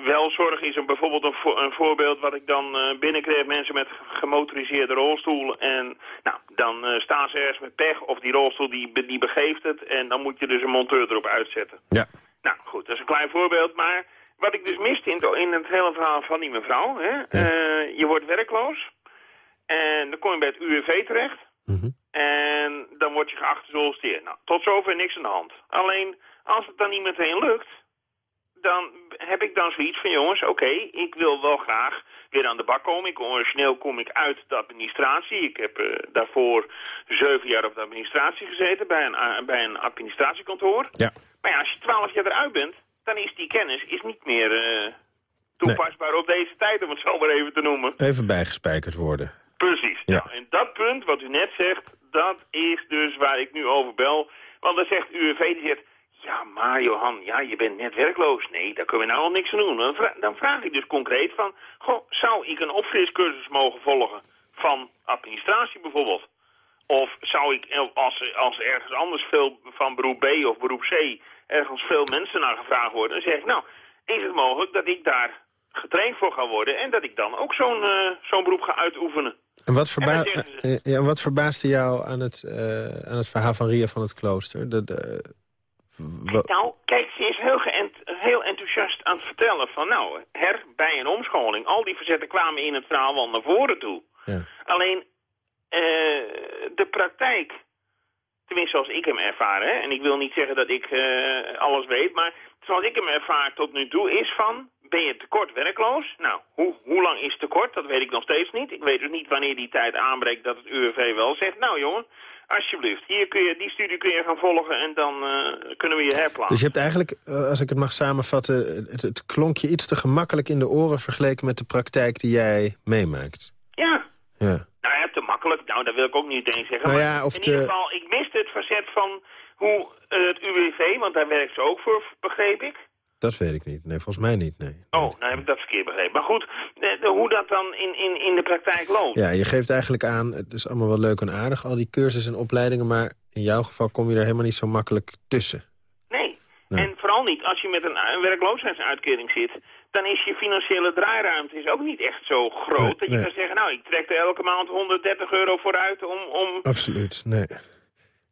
Welzorg is een, bijvoorbeeld een, vo- een voorbeeld wat ik dan eh, binnenkreeg. Mensen met gemotoriseerde rolstoel. En nou, dan eh, staan ze ergens met pech of die rolstoel die, die begeeft het. En dan moet je dus een monteur erop uitzetten. Ja. Nou goed, dat is een klein voorbeeld. Maar wat ik dus miste in, het- in het hele verhaal van die mevrouw. Hè, eh, je wordt werkloos. En dan kom je bij het UWV terecht. Mhm. En dan word je geacht te solliciteren. Nou, tot zover niks aan de hand. Alleen, als het dan niet meteen lukt, dan heb ik dan zoiets van, jongens, oké, ik wil wel graag weer aan de bak komen. Ik, origineel kom ik uit de administratie. Ik heb eh, daarvoor zeven jaar op de administratie gezeten bij een, a- bij een administratiekantoor. Ja. Maar ja, als je twaalf jaar eruit bent, dan is die kennis is niet meer eh, toepasbaar op deze tijd, om het zo maar even te noemen. Even bijgespijkerd worden. Precies. Ja. Nou, en dat punt wat u net zegt, dat is dus waar ik nu over bel. Want dan zegt UWV, die zegt... Ja, maar Johan, ja, je bent net werkloos. Nee, daar kunnen we nou al niks aan doen. Dan, vra- dan vraag ik dus concreet van... Goh, zou ik een opfriscursus mogen volgen van administratie bijvoorbeeld? Of zou ik, eh, als, als ergens anders veel van beroep B of beroep C... ergens veel mensen naar gevraagd worden... dan zeg ik, nou, is het mogelijk dat ik daar getraind voor ga worden... en dat ik dan ook zo'n eh, zo'n beroep ga uitoefenen? En wat, verba En ze- eh, ja, wat verbaasde jou aan het, eh, aan het verhaal van Ria van het Klooster? De, de, wa- Nou, kijk, ze is heel, geënt- heel enthousiast aan het vertellen van... nou, her, bij een omscholing, al die verzetten kwamen in het verhaal wel naar voren toe. ja. Alleen, eh, de praktijk, tenminste zoals ik hem ervaar... Hè, en ik wil niet zeggen dat ik eh, alles weet... maar zoals ik hem ervaar tot nu toe is van... ben je tekort werkloos? Nou, hoe, hoe lang is tekort? Dat weet ik nog steeds niet. Ik weet dus niet wanneer die tijd aanbreekt dat het UWV wel zegt... nou jongen, alsjeblieft, hier kun je, die studie kun je gaan volgen... en dan eh, kunnen we je herplaatsen. Dus je hebt eigenlijk, eh, als ik het mag samenvatten... Het, het klonk je iets te gemakkelijk in de oren vergeleken met de praktijk die jij meemaakt. Ja, Ja. nou ja, te makkelijk. Nou, dat wil ik ook niet eens zeggen. Nou ja, of in te- ieder geval, ik miste het facet van hoe eh, het UWV, want daar werkt ze ook voor, begreep ik. Dat weet ik niet. Nee, volgens mij niet, nee. Oh, nou heb ik dat verkeerd begrepen. Maar goed, de, de- hoe dat dan in, in, in de praktijk loopt. Ja, je geeft eigenlijk aan, het is allemaal wel leuk en aardig... al die cursussen en opleidingen, maar in jouw geval kom je er helemaal niet zo makkelijk tussen. Nee. En vooral niet als je met een, een werkloosheidsuitkering zit... dan is je financiële draairuimte is ook niet echt zo groot... Nee, dat je nee. kan zeggen, nou, ik trek er elke maand 130 euro vooruit om... om Absoluut, nee.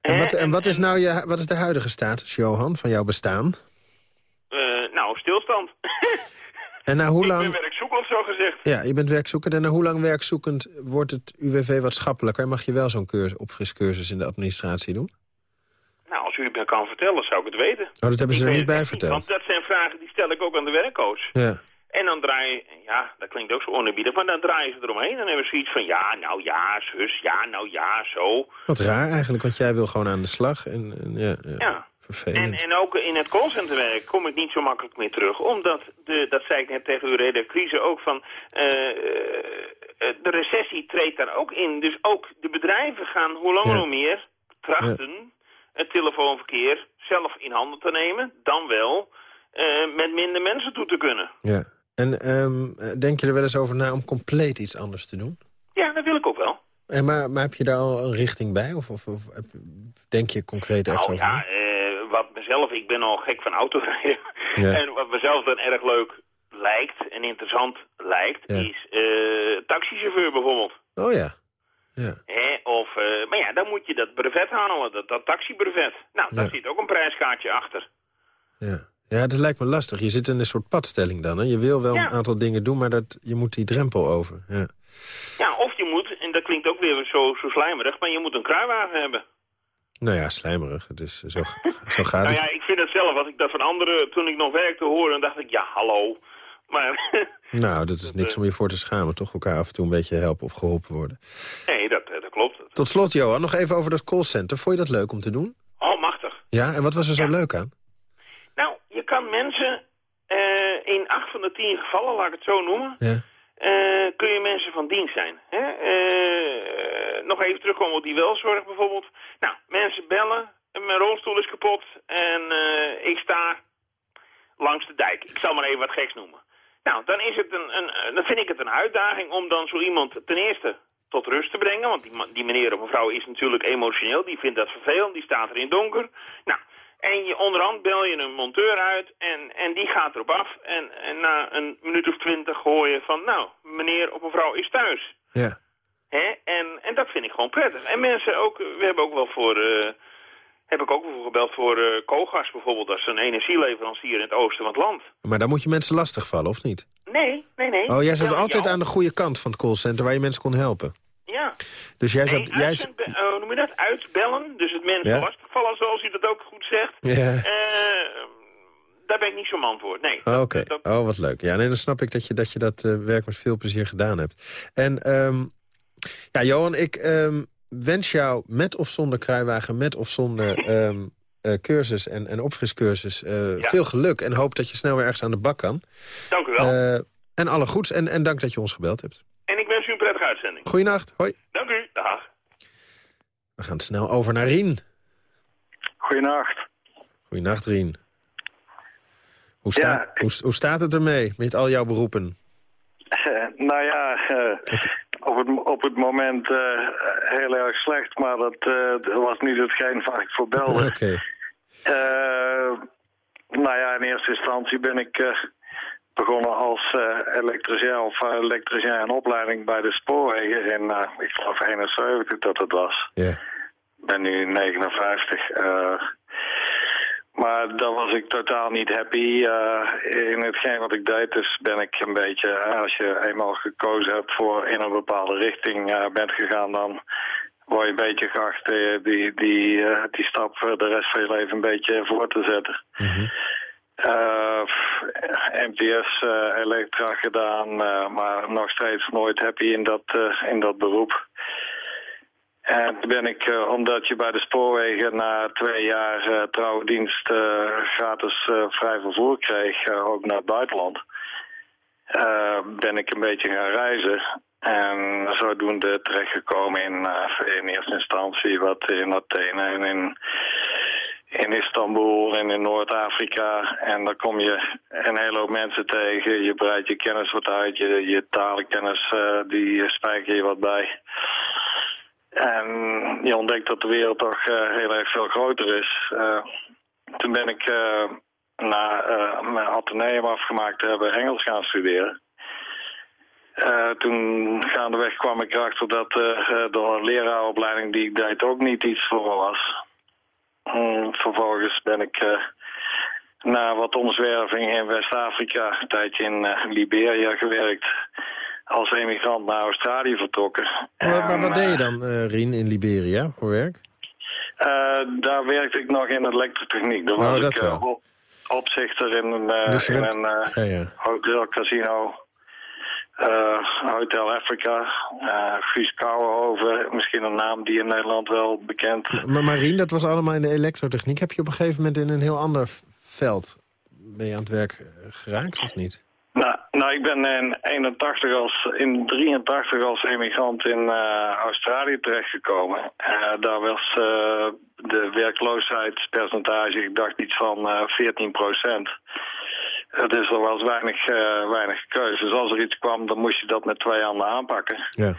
En wat, en wat is nou je, wat is de huidige status, Johan, van jouw bestaan? eh, nou, stilstand. En na hoe Ik ben lang... werkzoekend, zo gezegd. Ja, je bent werkzoekend. En na hoe lang werkzoekend wordt het UWV wat schappelijker? Mag je wel zo'n cursus, opfriscursus in de administratie doen? Nou, als u het me kan vertellen, zou ik het weten. Oh, dat hebben ze Ik er niet bij verteld. Want dat zijn vragen die stel ik ook aan de werkcoach. Ja. En dan draai je, ja, dat klinkt ook zo onerbiedig, maar dan draaien ze eromheen. Dan hebben ze zoiets van, ja, nou ja, zus, ja, nou ja, zo. Wat raar eigenlijk, want jij wil gewoon aan de slag. En, en ja, ja, Ja. En, vervelend. en ook in het callcenterwerk kom ik niet zo makkelijk meer terug. Omdat, de, dat zei ik net tegen uw redactrice ook, van eh, eh, de recessie treedt daar ook in. Dus ook de bedrijven gaan hoe langer Ja. hoe meer trachten het telefoonverkeer zelf in handen te nemen. Dan wel eh, met minder mensen toe te kunnen. Ja. En ehm, denk je er wel eens over na om compleet iets anders te doen? Ja, dat wil ik ook wel. En maar, maar heb je daar al een richting bij? Of, of, of denk je concreet ergens Nou over ja, mezelf, ik ben al gek van autorijden. Ja. En wat mezelf dan erg leuk lijkt en interessant lijkt, Ja. is eh taxichauffeur bijvoorbeeld. Oh ja. Ja. Hè? Of, eh, maar ja, dan moet je dat brevet halen, dat, dat taxibrevet. Nou, daar zit ook een prijskaartje achter. Ja. ja, dat lijkt me lastig. Je zit in een soort padstelling dan. Hè? Je wil wel een aantal dingen doen, maar dat, je moet die drempel over. Ja. Ja, of je moet, en dat klinkt ook weer zo, zo slijmerig, maar je moet een kruiwagen hebben. Nou ja, slijmerig. Het is, zo, zo gaat Nou het. ja, ik vind het zelf, als ik dat van anderen, toen ik nog werkte, hoorde, dan dacht ik, ja, hallo. Maar Nou, dat is niks om je voor te schamen. Toch elkaar af en toe een beetje helpen of geholpen worden. nee, dat, eh, dat klopt. Tot slot, Johan, nog even over dat callcenter. Vond je dat leuk om te doen? Oh, machtig. Ja, en wat was er zo Ja. leuk aan? Nou, je kan mensen eh, in acht van de tien gevallen, laat ik het zo noemen, Ja. Eh, kun je mensen van dienst zijn. Hè? Eh, nog even terugkomen op die welzorg bijvoorbeeld. Nou, mensen bellen, mijn rolstoel is kapot en eh, ik sta langs de dijk. Ik zal maar even wat geks noemen. Nou, dan, is het een, een, dan vind ik het een uitdaging om dan zo iemand ten eerste tot rust te brengen. Want die, die meneer of mevrouw is natuurlijk emotioneel. Die vindt dat vervelend. Die staat er in donker. Nou, en je, onderhand bel je een monteur uit en, en die gaat erop af. En, en na een minuut of twintig hoor je van, nou, meneer of mevrouw is thuis. Ja. Hè? En, en dat vind ik gewoon prettig. En mensen ook, we hebben ook wel voor, eh, heb ik ook wel voor gebeld voor eh Kogas bijvoorbeeld. Dat is een energieleverancier in het oosten van het land. Maar daar moet je mensen lastigvallen, of niet? Nee, nee, nee. Oh, jij zat altijd aan de goede kant van het callcenter... waar je mensen kon helpen. Ja. Dus jij zat... Jij zat eh, hoe noem je dat? Uitbellen. Dus het mensen Ja. lastigvallen, zoals u dat ook goed zegt. Ja. Eh, daar ben ik niet zo man voor. Nee. Oh, Oké, dat- oh wat leuk. Ja, nee, dan snap ik dat je dat, je dat eh, werk met veel plezier gedaan hebt. En ehm, ja, Johan, ik ehm, wens jou met of zonder kruiwagen, met of zonder ehm, eh, cursus en, en opfriscursus Ja. veel geluk. En hoop dat je snel weer ergens aan de bak kan. Dank u wel. En alle goeds en, en dank dat je ons gebeld hebt. en ik wens u een prettige uitzending. Goeienacht, hoi. Dank u. Dag. We gaan snel over naar Rien. Goedenacht. Goeienacht, Rien. Hoe, sta, Ja, ik- hoe, hoe staat het ermee met al jouw beroepen? Eh, nou ja, eh, op, het, op het moment eh, heel erg slecht, maar dat, eh, dat was niet hetgeen waar ik voor belde. Oké. Eh, nou ja, in eerste instantie ben ik eh, begonnen als eh elektricien of eh, elektricien in opleiding bij de spoorwegen in, eh, ik geloof 71 dat het was. Ja. Ik ben nu 59. eh, maar daar was ik totaal niet happy in hetgeen wat ik deed. Dus ben ik een beetje, als je eenmaal gekozen hebt voor in een bepaalde richting bent gegaan, dan word je een beetje geacht die, die, eh, die stap de rest van je leven een beetje voor te zetten. Eh, MTS eh, Elektra gedaan, eh, maar nog steeds nooit happy in dat, in dat beroep. En toen ben ik, omdat je bij de spoorwegen na twee jaar trouwe dienst eh, gratis vrij vervoer kreeg, ook naar het buitenland, ben ik een beetje gaan reizen. En zodoende terechtgekomen in, in eerste instantie wat in Athene en in, in Istanbul en in Noord-Afrika. En dan kom je een hele hoop mensen tegen. Je breidt je kennis wat uit, je, je talenkennis eh, die spijker je wat bij. En je ontdekt dat de wereld toch eh, heel erg veel groter is. Eh, toen ben ik na mijn ateneum afgemaakt te hebben Engels gaan studeren. Eh, toen gaandeweg kwam ik erachter dat eh, de leraaropleiding die ik deed ook niet iets voor me was. Vervolgens ben ik eh, na wat omzwerving in West-Afrika, een tijdje in eh, Liberia gewerkt, als emigrant naar Australië vertrokken. Maar, maar wat deed je eh, dan, Rien, in Liberia voor werk? daar werkte ik nog in elektrotechniek. Daar Oh, was ik op- opzichter in een, Dus je in bent- een Ja, ja. hotel casino. Eh, Hotel Africa. Guus Kouwenhoven. Misschien een naam die in Nederland wel bekend. Maar Marien, dat was allemaal in de elektrotechniek. Heb je op een gegeven moment in een heel ander veld... ben je aan het werk eh, geraakt of niet? Nou, nou, ik ben in 81 als, in 83 als emigrant in Australië terechtgekomen. Daar was de werkloosheidspercentage, ik dacht iets van eh 14 procent. Dus er was weinig, eh, weinig keuze. Dus als er iets kwam, dan moest je dat met twee handen aanpakken. Ja.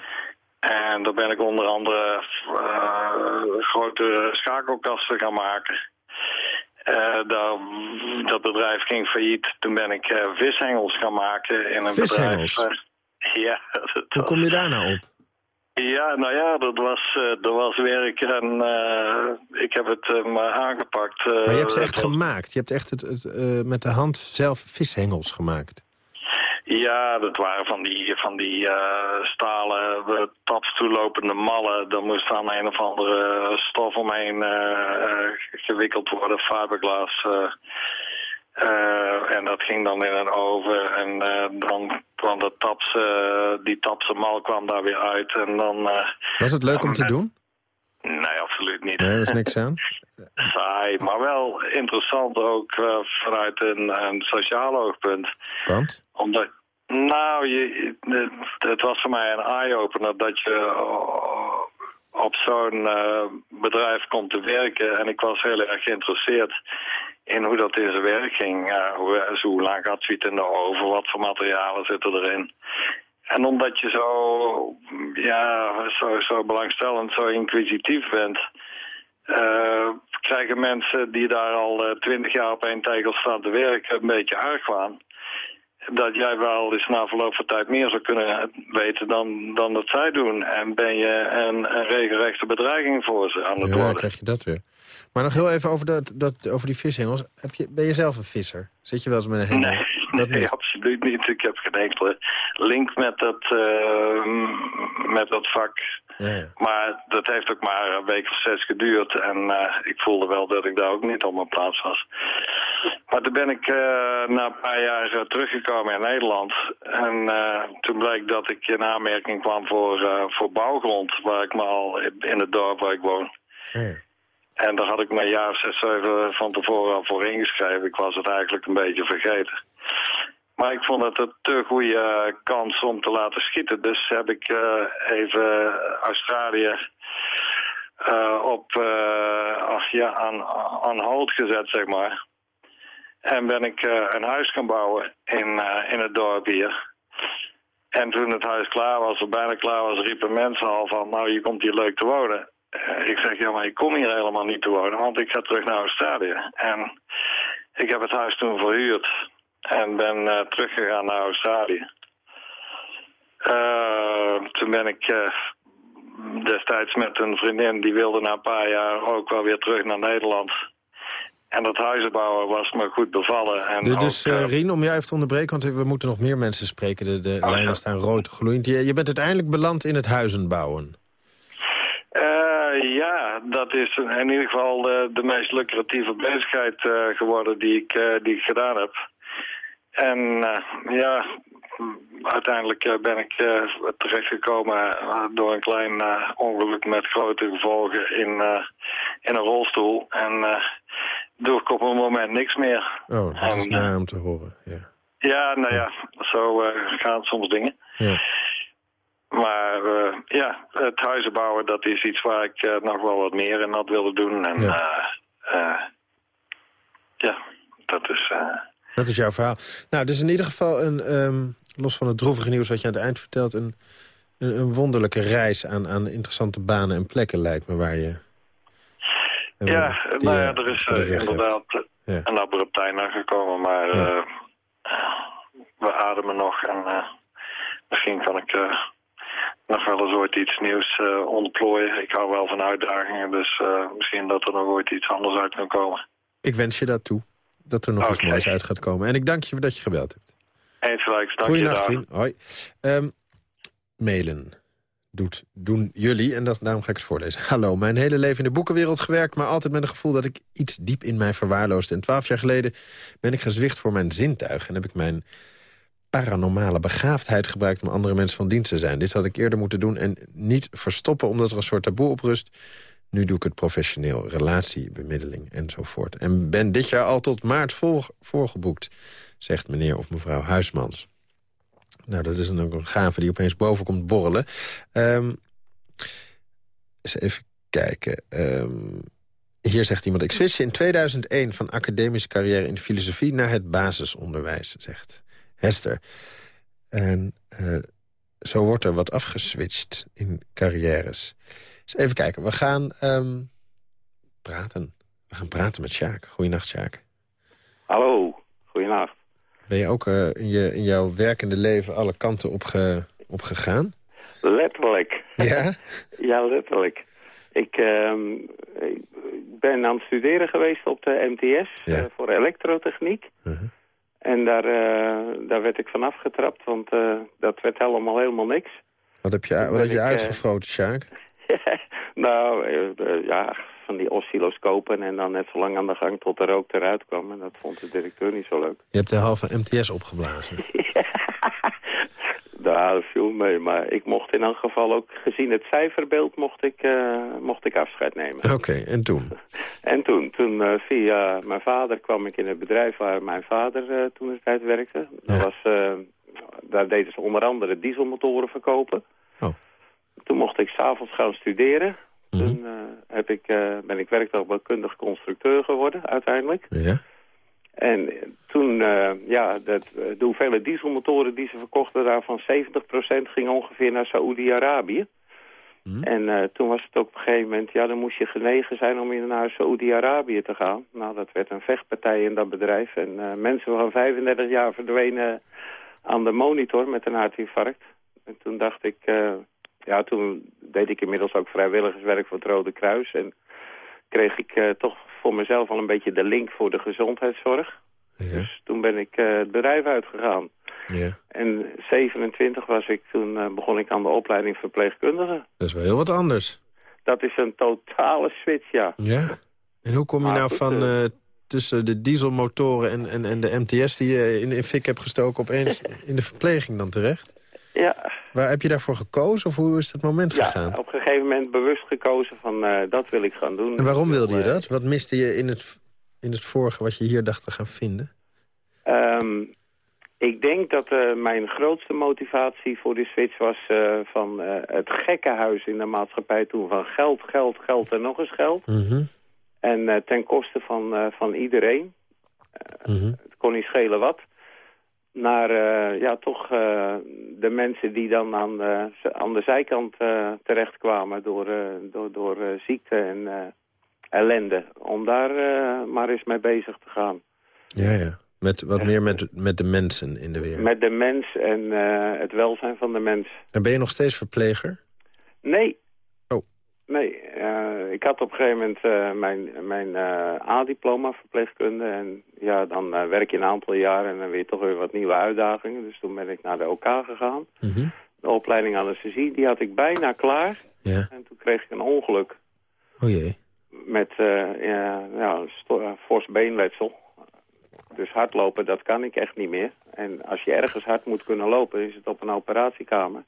En daar ben ik onder andere eh, grote schakelkasten gaan maken. Eh, dat, dat bedrijf ging failliet. Toen ben ik eh, vishengels gaan maken in een Vishengels? bedrijf. ja, Hoe kom je daar nou op? Ja, nou ja, dat was, eh, dat was werk en eh, ik heb het eh, maar aangepakt. Maar je hebt ze echt gemaakt. Je hebt echt het, het, met de hand zelf vishengels gemaakt. Ja, dat waren van die, van die stalen taps toelopende mallen. Daar moest dan een of andere stof omheen gewikkeld worden, fiberglas. Eh. En dat ging dan in een oven en eh, dan kwam de taps, eh, die tapse mal kwam daar weer uit. En dan, Was het leuk om te doen? nee, absoluut niet. Nee, er was niks aan. Saai, maar wel interessant ook vanuit een, een sociaal oogpunt. Want? Omdat, nou, je, het, het was voor mij een eye-opener dat je op zo'n eh, bedrijf komt te werken. En ik was heel erg geïnteresseerd in hoe dat in zijn werk ging. Hoe, hoe lang gaat zoiets in de oven? Wat voor materialen zitten erin? En omdat je zo, ja, zo, zo belangstellend, zo inquisitief bent... eh, krijgen mensen die daar al eh, twintig jaar op één tegel staan te werken... een beetje argwaan. Dat jij wel eens na verloop van tijd meer zou kunnen weten dan, dan dat zij doen. En ben je een, een regelrechte bedreiging voor ze aan het Ja, worden. krijg je dat weer. Maar nog heel even over, dat, dat, over die vishengels. Heb je, ben je zelf een visser? Zit je wel eens met een hengel? Nee, dat nee absoluut niet. Ik heb geen enkele link met dat, eh, met dat vak. Ja. Maar dat heeft ook maar een week of zes geduurd. En eh, ik voelde wel dat ik daar ook niet op mijn plaats was. Maar toen ben ik eh, na een paar jaar eh, teruggekomen in Nederland. En toen bleek dat ik in aanmerking kwam voor, voor bouwgrond. Waar ik me al in het dorp waar ik woon. Ja. En daar had ik me een jaar of zes, zeven van tevoren al voor ingeschreven. Ik was het eigenlijk een beetje vergeten. Maar ik vond het een te goede eh, kans om te laten schieten. Dus heb ik eh, even Australië eh, op, ach ja, aan, aan hold gezet, zeg maar. En ben ik een huis gaan bouwen in, in het dorp hier. En toen het huis klaar was, of bijna klaar was, riepen mensen al van... nou, je komt hier leuk te wonen. Ik zeg, ja, maar ik kom hier helemaal niet te wonen, want ik ga terug naar Australië. En ik heb het huis toen verhuurd en ben eh, teruggegaan naar Australië. Eh, toen ben ik eh, destijds met een vriendin, die wilde na een paar jaar ook wel weer terug naar Nederland. En dat huizen bouwen was me goed bevallen. En Dus, ook, Rien, om jou even te onderbreken, want we moeten nog meer mensen spreken. De, de Oh, lijnen ja. staan rood gloeiend. Je, je bent uiteindelijk beland in het huizenbouwen. Eh, ja, dat is in ieder geval de, de meest lucratieve bezigheid geworden die ik, die ik gedaan heb. En eh, ja, uiteindelijk eh, ben ik eh, terechtgekomen door een klein ongeluk met grote gevolgen in, in een rolstoel. En eh, doe ik op een moment niks meer. Oh, dat is En, naar om te horen. Ja. Ja, nou ja, zo gaan soms dingen. Ja. Maar ja, het huizen bouwen, dat is iets waar ik nog wel wat meer in had willen doen. En ja dat is... eh, Dat is jouw verhaal. Nou, dus in ieder geval, een, ehm, los van het droevige nieuws wat je aan het eind vertelt... een, een, een wonderlijke reis aan, aan interessante banen en plekken lijkt me waar je... eh, ja, nou ja, er is eh, inderdaad eh, Ja. een laboratorie naar gekomen, maar Ja. eh, we ademen nog. En eh, misschien kan ik eh, nog wel eens ooit iets nieuws eh, ontplooien. Ik hou wel van uitdagingen, dus eh, misschien dat er nog ooit iets anders uit kan komen. Ik wens je dat toe. Dat er nog iets moois uit gaat komen. En ik dank je dat je gebeld hebt. Eens gelijk, dank je Goeienacht, vriend. Hoi. Ehm, mailen doet, doen jullie, en dat, daarom ga ik het voorlezen. Hallo, mijn hele leven in de boekenwereld gewerkt... maar altijd met een gevoel dat ik iets diep in mij verwaarloosde. En twaalf jaar geleden ben ik gezwicht voor mijn zintuig... en heb ik mijn paranormale begaafdheid gebruikt... om andere mensen van dienst te zijn. Dit had ik eerder moeten doen en niet verstoppen... omdat er een soort taboe op rust. Nu doe ik het professioneel, relatiebemiddeling enzovoort. En ben dit jaar al tot maart voor, voorgeboekt, zegt meneer of mevrouw Huismans. Nou, dat is dan ook een gave die opeens boven komt borrelen. Ehm, eens even kijken. Ehm, hier zegt iemand... Ik switchte in 2001 van academische carrière in de filosofie... naar het basisonderwijs, zegt Hester. En eh, zo wordt er wat afgeswitcht in carrières. Dus even kijken, we gaan ehm, praten. We gaan praten met Sjaak. Goeienacht, Sjaak. Hallo, goedenacht. Ben je ook eh, in, je, in jouw werkende leven alle kanten op, ge, op gegaan? Letterlijk. Ja? Ja, letterlijk. Ik, ehm, ik ben aan het studeren geweest op de MTS Ja. eh, voor elektrotechniek. Uh-huh. En daar, eh, daar werd ik van afgetrapt, want dat werd allemaal helemaal niks. Wat heb je, wat heb je ik, uitgefroten, Sjaak? nou, eh, eh, ja, van die oscilloscopen en dan net zo lang aan de gang tot de rook eruit kwam. En dat vond de directeur niet zo leuk. Je hebt de halve MTS opgeblazen. Daar dat viel mee, maar ik mocht in elk geval ook, gezien het cijferbeeld, mocht ik, eh, mocht ik afscheid nemen. Oké, en toen? En toen, toen via mijn vader kwam ik in het bedrijf waar mijn vader toen de tijd werkte. Dat was, daar deden ze onder andere dieselmotoren verkopen. Toen mocht ik s'avonds gaan studeren. Mhm. Toen eh, heb ik, eh, ben ik werktuigbouwkundig constructeur geworden uiteindelijk. Ja? En toen, eh, ja, dat, de hoeveelheid dieselmotoren die ze verkochten daarvan 70% ging ongeveer naar Saoedi-Arabië. En eh, toen was het ook op een gegeven moment, ja, dan moest je genegen zijn om in- naar Saoedi-Arabië te gaan. Nou, dat werd een vechtpartij in dat bedrijf. En mensen van 35 jaar verdwenen aan de monitor met een hartinfarct. En toen dacht ik, ja, toen deed ik inmiddels ook vrijwilligerswerk voor het Rode Kruis. En kreeg ik eh, toch voor mezelf al een beetje de link voor de gezondheidszorg. Dus toen ben ik eh, het bedrijf uitgegaan. Ja. En 27 was ik, toen eh, begon ik aan de opleiding verpleegkundige. Dat is wel heel wat anders. Dat is een totale switch, ja. Ja. En hoe kom je nou goed, van tussen de dieselmotoren en, en, en de MTS die je in, in fik hebt gestoken... opeens in de verpleging dan terecht? Ja, Waar heb je daarvoor gekozen of hoe is dat moment ja gegaan? op een gegeven moment bewust gekozen van eh, dat wil ik gaan doen. En waarom wilde je Eh, dat? Wat miste je in het, in het vorige wat je hier dacht te gaan vinden? Ehm, ik denk dat eh, mijn grootste motivatie voor die switch was van het gekkenhuis in de maatschappij toen. Van geld, geld, geld en nog eens geld. Mhm, En ten koste van, van iedereen. mhm. Het kon niet schelen wat. Naar eh, ja, toch eh, de mensen die dan aan de, aan de zijkant eh, terechtkwamen door, eh, door, door ziekte en ellende. Om daar maar eens mee bezig te gaan. Ja, ja. Met, wat meer met, met de mensen in de wereld. Met de mens en het welzijn van de mens. En ben je nog steeds verpleger? Nee. Nee, eh, ik had op een gegeven moment eh, mijn, mijn eh, A-diploma verpleegkunde. En ja, dan werk je een aantal jaar en dan weer toch weer wat nieuwe uitdagingen. Dus toen ben ik naar de OK gegaan. Mhm. De opleiding anesthesie, die had ik bijna klaar. Ja. En toen kreeg ik een ongeluk Oh jee. met ja, fors beenletsel. Dus hardlopen, dat kan ik echt niet meer. En als je ergens hard moet kunnen lopen, is het op een operatiekamer.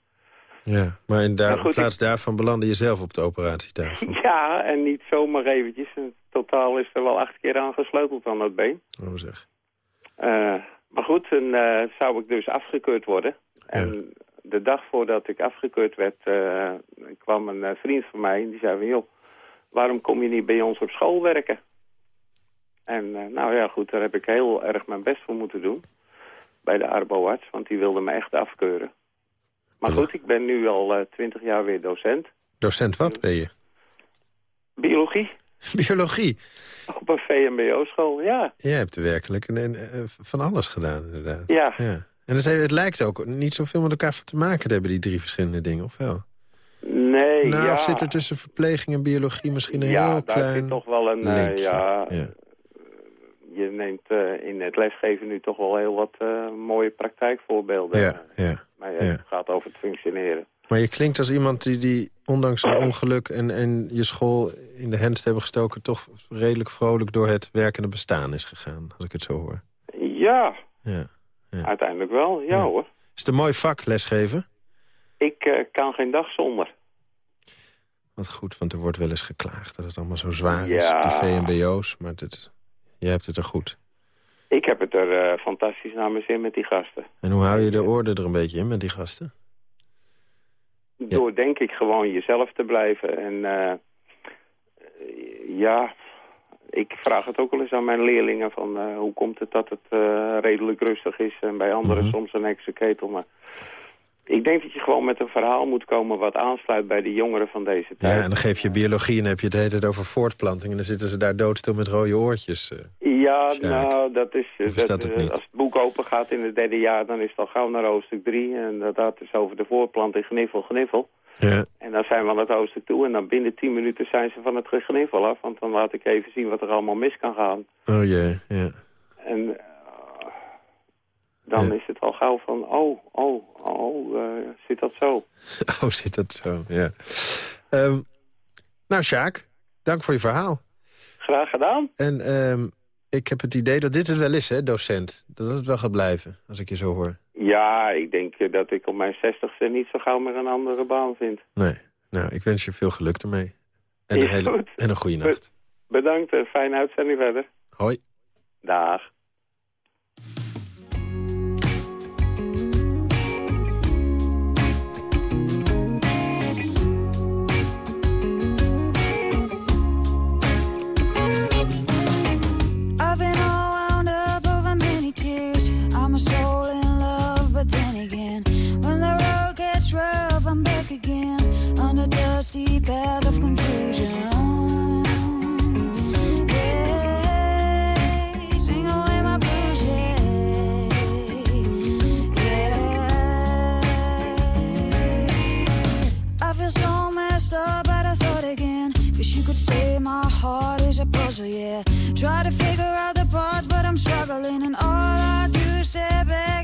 Ja, maar in, daar, goed, in plaats daarvan belandde je zelf op de operatietafel. Ja, en niet zomaar eventjes. In totaal is er wel acht keer aan gesleuteld aan dat been. Oh zeg. Eh, maar goed, toen eh, zou ik dus afgekeurd worden. En de dag voordat ik afgekeurd werd, eh, kwam een vriend van mij en die zei van... joh, waarom kom je niet bij ons op school werken? En nou ja, goed, daar heb ik heel erg mijn best voor moeten doen. Bij de arboarts, want die wilde me echt afkeuren. Maar goed, ik ben nu al twintig jaar weer docent. Docent wat ben je? Biologie Biologie. op een VMBO-school, ja. Jij hebt werkelijk een, van alles gedaan, inderdaad. Ja. ja. En het, het lijkt ook niet zoveel met elkaar te maken te hebben, die drie verschillende dingen, of wel? Nee, nou, ja. of zit er tussen verpleging en biologie misschien een ja, heel daar klein zit toch wel een... eh, ja, ja. Je neemt eh, in het lesgeven nu toch wel heel wat eh, mooie praktijkvoorbeelden. Ja, ja. Maar ja, ja. het gaat over het functioneren. Maar je klinkt als iemand die, die ondanks een ongeluk en, en je school in de hendst hebben gestoken... toch redelijk vrolijk door het werkende bestaan is gegaan, als ik het zo hoor. Ja, Ja. uiteindelijk wel. Ja, hoor. Is het een mooi vak, lesgeven? Ik eh, kan geen dag zonder. Wat goed, want er wordt wel eens geklaagd dat het allemaal zo zwaar Ja. is, die VMBO's. Maar het, jij hebt het er goed. Ik heb het er eh, fantastisch naar mijn zin met die gasten. En hoe hou je de orde er een beetje in met die gasten? Door denk ik gewoon jezelf te blijven. En eh, ja, ik vraag het ook wel eens aan mijn leerlingen van eh, hoe komt het dat het redelijk rustig is en bij anderen Mhm. soms een extra ketel. Maar ik denk dat je gewoon met een verhaal moet komen wat aansluit bij de jongeren van deze tijd. Ja, en dan geef je biologie en dan heb je het hele tijd over voortplanting... en dan zitten ze daar doodstil met rode oortjes. eh. Ja, Sjaak. nou, dat is... Dat, het eh? Als het boek open gaat in het derde jaar, dan is het al gauw naar hoofdstuk 3. En dat gaat dus over de voorplanting gniffel, gniffel. Ja. En dan zijn we aan het hoofdstuk toe. En dan binnen 10 minuten zijn ze van het gniffel af. Want dan laat ik even zien wat er allemaal mis kan gaan. Oh jee, ja. En dan Ja. is het al gauw van, oh, oh, oh, eh, zit dat zo? Oh, zit dat zo, ja. Ehm, nou, Sjaak, dank voor je verhaal. Graag gedaan. En ehm, ik heb het idee dat dit het wel is, hè, docent. Dat het wel gaat blijven, als ik je zo hoor. Ja, ik denk eh, dat ik op mijn zestigste niet zo gauw meer een andere baan vind. Nee, nou, ik wens je veel geluk ermee. En een, hele, en een goede nacht. Bedankt en fijne uitzending verder. Hoi. Dag. Dusty path of confusion. Yeah, sing away my blues, yeah, yeah. I feel so messed up, but I thought again. Cause you could say my heart is a puzzle, yeah. Try to figure out the parts, but I'm struggling, and all I do is step back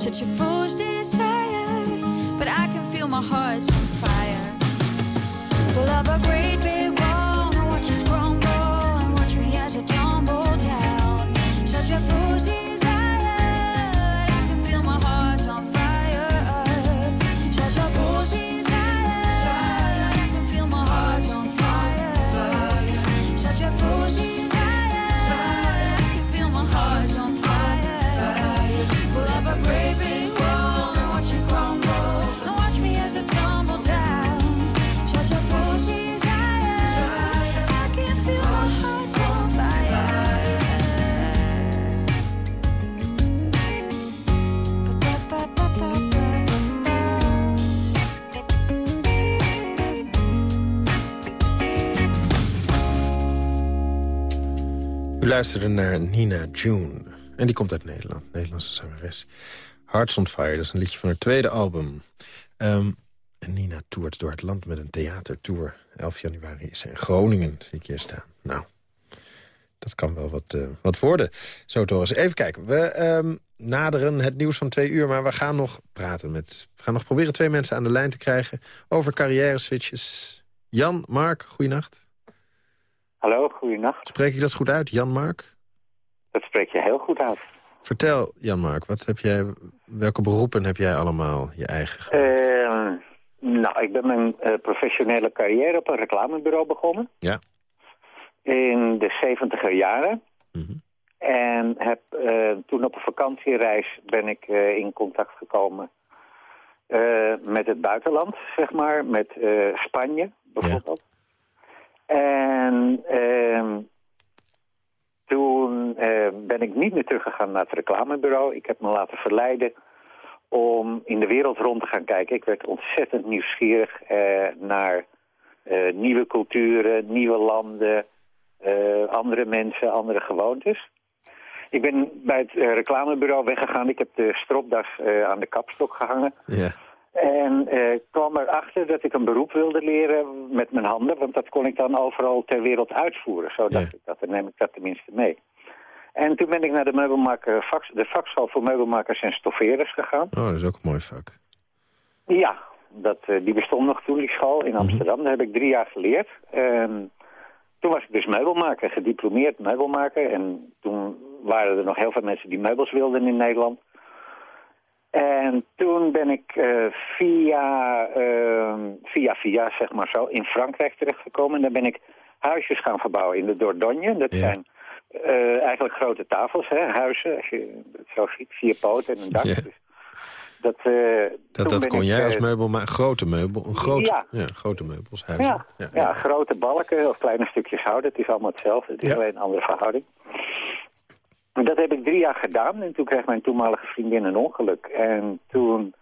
Such a fool's desire, but I can feel my heart's on fire. Pull up a luisterde naar Nina June. En die komt uit Nederland, Nederlandse zangeres. Hearts on Fire, dat is een liedje van haar tweede album. Ehm, en Nina toert door het land met een theatertour. 11 januari is ze in Groningen, zie ik hier staan. Nou, dat kan wel wat, eh, wat worden. Zo horen. Even kijken, we ehm, naderen het nieuws van twee uur... maar we gaan nog praten met... We gaan nog proberen twee mensen aan de lijn te krijgen... over carrière-switches. Jan, Mark, goeienacht. Hallo, goedenacht. Spreek ik dat goed uit, Jan-Mark? Dat spreek je heel goed uit. Vertel, Jan-Mark, wat heb jij, welke beroepen heb jij allemaal je eigen gemaakt? Ehm, nou, ik ben mijn eh, professionele carrière op een reclamebureau begonnen. Ja. In de zeventiger jaren. En heb, eh, toen op een vakantiereis ben ik eh, in contact gekomen met het buitenland, zeg maar. Met Spanje, bijvoorbeeld. En ehm, toen eh, ben ik niet meer teruggegaan naar het reclamebureau. Ik heb me laten verleiden om in de wereld rond te gaan kijken. Ik werd ontzettend nieuwsgierig eh, naar eh, nieuwe culturen, nieuwe landen, eh, andere mensen, andere gewoontes. Ik ben bij het eh, reclamebureau weggegaan. Ik heb de stropdas eh, aan de kapstok gehangen. Ja. En eh, kwam erachter dat ik een beroep wilde leren met mijn handen. Want dat kon ik dan overal ter wereld uitvoeren. Zo dacht ik dat. Dan neem ik dat tenminste mee. En toen ben ik naar de, meubelmaker, de vakschool voor meubelmakers en stoffeerders gegaan. Oh, dat is ook een mooi vak. Ja, dat, eh, die bestond nog toen, die school in Amsterdam. Daar heb ik drie jaar geleerd. En toen was ik dus meubelmaker, gediplomeerd meubelmaker. En toen waren er nog heel veel mensen die meubels wilden in Nederland. En toen ben ik eh, via, eh, via via, zeg maar zo, in Frankrijk terechtgekomen. En daar ben ik huisjes gaan verbouwen in de Dordogne. Dat zijn eh, eigenlijk grote tafels, hè, huizen. Als je het zo ziet, vier poten en een dak. Ja. Dus dat, eh, Dat, dat kon ik, jij als eh, meubel, maar grote meubel, een grote, ja. Ja. grote meubels, huizen. Ja, ja, grote balken of kleine stukjes hout. Het is allemaal hetzelfde. Het is alleen een andere verhouding. En Dat heb ik drie jaar gedaan. En toen kreeg mijn toenmalige vriendin een ongeluk. En toen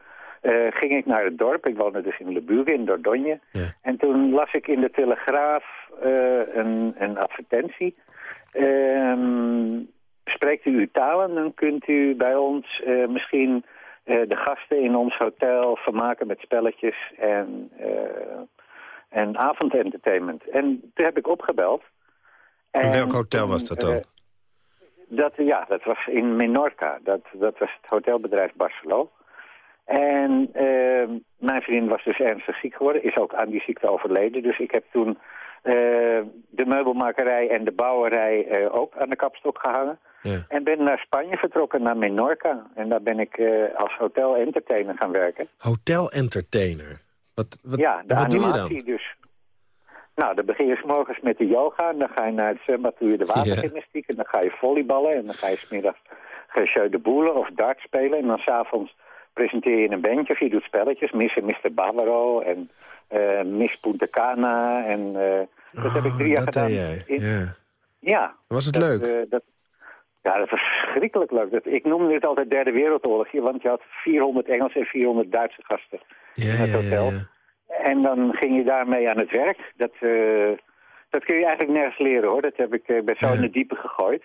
ging ik naar het dorp. Ik woonde dus in Lebuge, in Dordogne. En toen las ik in de Telegraaf een, een advertentie. Ehm, spreekt u uw talen, dan kunt u bij ons eh, misschien eh, de gasten in ons hotel vermaken met spelletjes en, eh, en avondentertainment. En toen heb ik opgebeld. En welk hotel was dat dan? dat, ja, dat was in Menorca. Dat, dat was het hotelbedrijf Barcelona. En mijn vriendin was dus ernstig ziek geworden. Is ook aan die ziekte overleden. Dus ik heb toen de meubelmakerij en de bouwerij eh, ook aan de kapstok gehangen. Ja. En ben naar Spanje vertrokken, naar Menorca. En daar ben ik eh, als hotel-entertainer gaan werken. Hotel entertainer. Wat, wat, ja, de wat doe je animatie dan? dus. Nou, dan begin je s morgens met de yoga. En dan ga je naar het zwembad, doe je de watergymnastiek. En dan ga je volleyballen. En dan ga je smiddags ga je de boelen of dart spelen. En dan s'avonds presenteer je een bandje of je doet spelletjes. Miss en Mr. Bavaro en eh, Miss Punta Cana. En eh, dat heb ik drie jaar Oh, dat gedaan. deed jij. in- Ja. ja. Was het Dat, leuk? eh, dat, ja, dat was verschrikkelijk leuk. Dat, ik noemde het altijd derde wereldoorlog. Want je had 400 Engelse en 400 Duitse gasten Ja, in het hotel. ja. En dan ging je daarmee aan het werk. Dat, dat kun je eigenlijk nergens leren hoor. Dat heb ik ben zo in het diepe gegooid.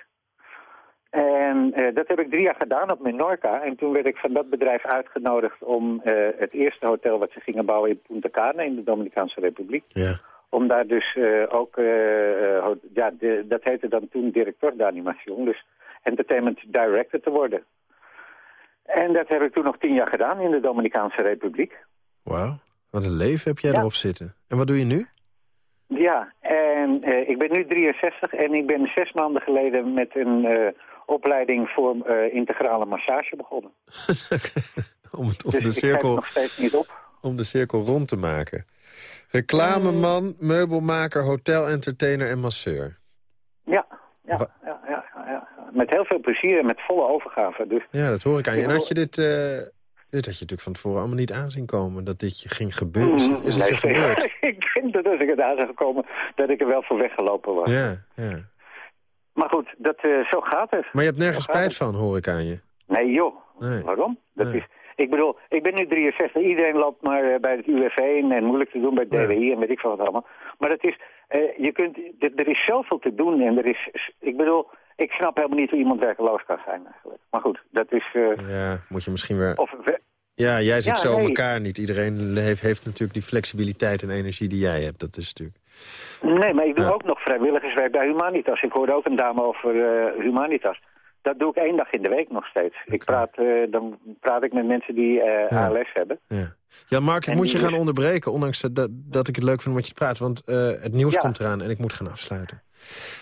En eh, dat heb ik drie jaar gedaan op Menorca. En toen werd ik van dat bedrijf uitgenodigd om eh, het eerste hotel wat ze gingen bouwen in Punta Cana in de Dominicaanse Republiek. Ja. Om daar dus eh, ook, ja, de, dat heette dan toen directeur d'animation, dus entertainment director te worden. En dat heb ik toen nog tien jaar gedaan in de Dominicaanse Republiek. Wauw, wat een leven heb jij Ja. erop zitten. En wat doe je nu? Ja, en ik ben nu 63 en ik ben zes maanden geleden met een opleiding voor eh, integrale massage begonnen. om, het, om, dus de cirkel, nog steeds niet op. om de cirkel rond te maken. Reclameman, meubelmaker, hotel-entertainer en masseur. Ja, ja, ja, ja, ja, met heel veel plezier en met volle overgave. Dus Ja, dat hoor ik aan je. En had je dit... eh, dit had je natuurlijk van tevoren allemaal niet aanzien komen. Dat dit je ging gebeuren. Is het, is het je gebeurd? ik denk dat als ik het aan zou gekomen, dat ik er wel voor weggelopen was. Ja, ja. Maar goed, dat, eh, zo gaat het. Maar je hebt nergens spijt het. van, hoor ik aan je. Nee joh, Nee. waarom? Dat Nee. is, ik bedoel, ik ben nu 63, iedereen loopt maar eh, bij het UWV en, en moeilijk te doen bij het DWI en weet ik veel wat allemaal. Maar dat is, eh, je kunt, er is zoveel te doen en er is, ik bedoel, ik snap helemaal niet hoe iemand werkeloos kan zijn eigenlijk. Maar goed, dat is, Ja, moet je misschien weer... of, we- Ja, jij zit Ja, zo in nee. elkaar niet. Iedereen heeft, heeft natuurlijk die flexibiliteit en energie die jij hebt. Dat is natuurlijk... Nee, maar ik doe Ja. ook nog vrijwilligerswerk bij Humanitas. Ik hoorde ook een dame over eh, Humanitas. Dat doe ik één dag in de week nog steeds. Ik praat, eh, dan praat ik met mensen die eh, Ja. ALS hebben. Ja, ja Mark, ik moet je gaan onderbreken. Ondanks dat, dat, ik het leuk vind om met je te praten. Want eh, het nieuws Ja. komt eraan en ik moet gaan afsluiten.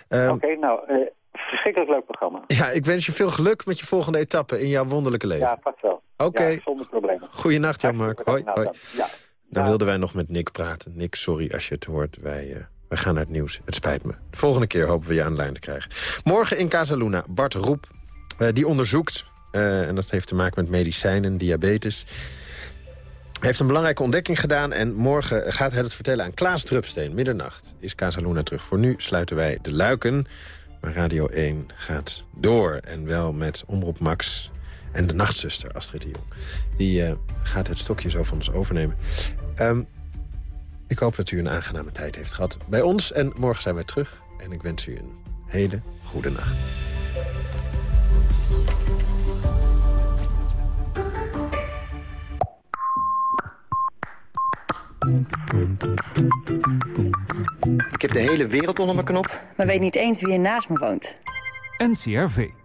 Ehm, Oké, nou, eh, verschrikkelijk leuk programma. Ja, ik wens je veel geluk met je volgende etappe in jouw wonderlijke leven. Ja, vast wel. Oké. Ja, zonder problemen. Goeienacht, Jan-Mark. Hoi, Nou, hoi. Dan- Ja. Wilden wij nog met Nick praten. Nick, sorry als je het hoort. Wij, eh, wij gaan naar het nieuws. Het spijt me. De volgende keer hopen we je aan de lijn te krijgen. Morgen in Casaluna, Bart Roep. eh, die onderzoekt, eh, en dat heeft te maken met medicijnen, diabetes... Heeft een belangrijke ontdekking gedaan... en morgen gaat hij het vertellen aan Klaas Drupsteen. Middernacht is Casaluna terug. Voor nu sluiten wij de luiken. Maar Radio 1 gaat door. En wel met Omroep Max en de nachtzuster Astrid de Jong. Die gaat het stokje zo van ons overnemen. Ehm, ik hoop dat u een aangename tijd heeft gehad bij ons. En morgen zijn we terug. En ik wens u een hele goede nacht. Ik heb de hele wereld onder mijn knop. Maar weet niet eens wie er naast me woont. NCRV.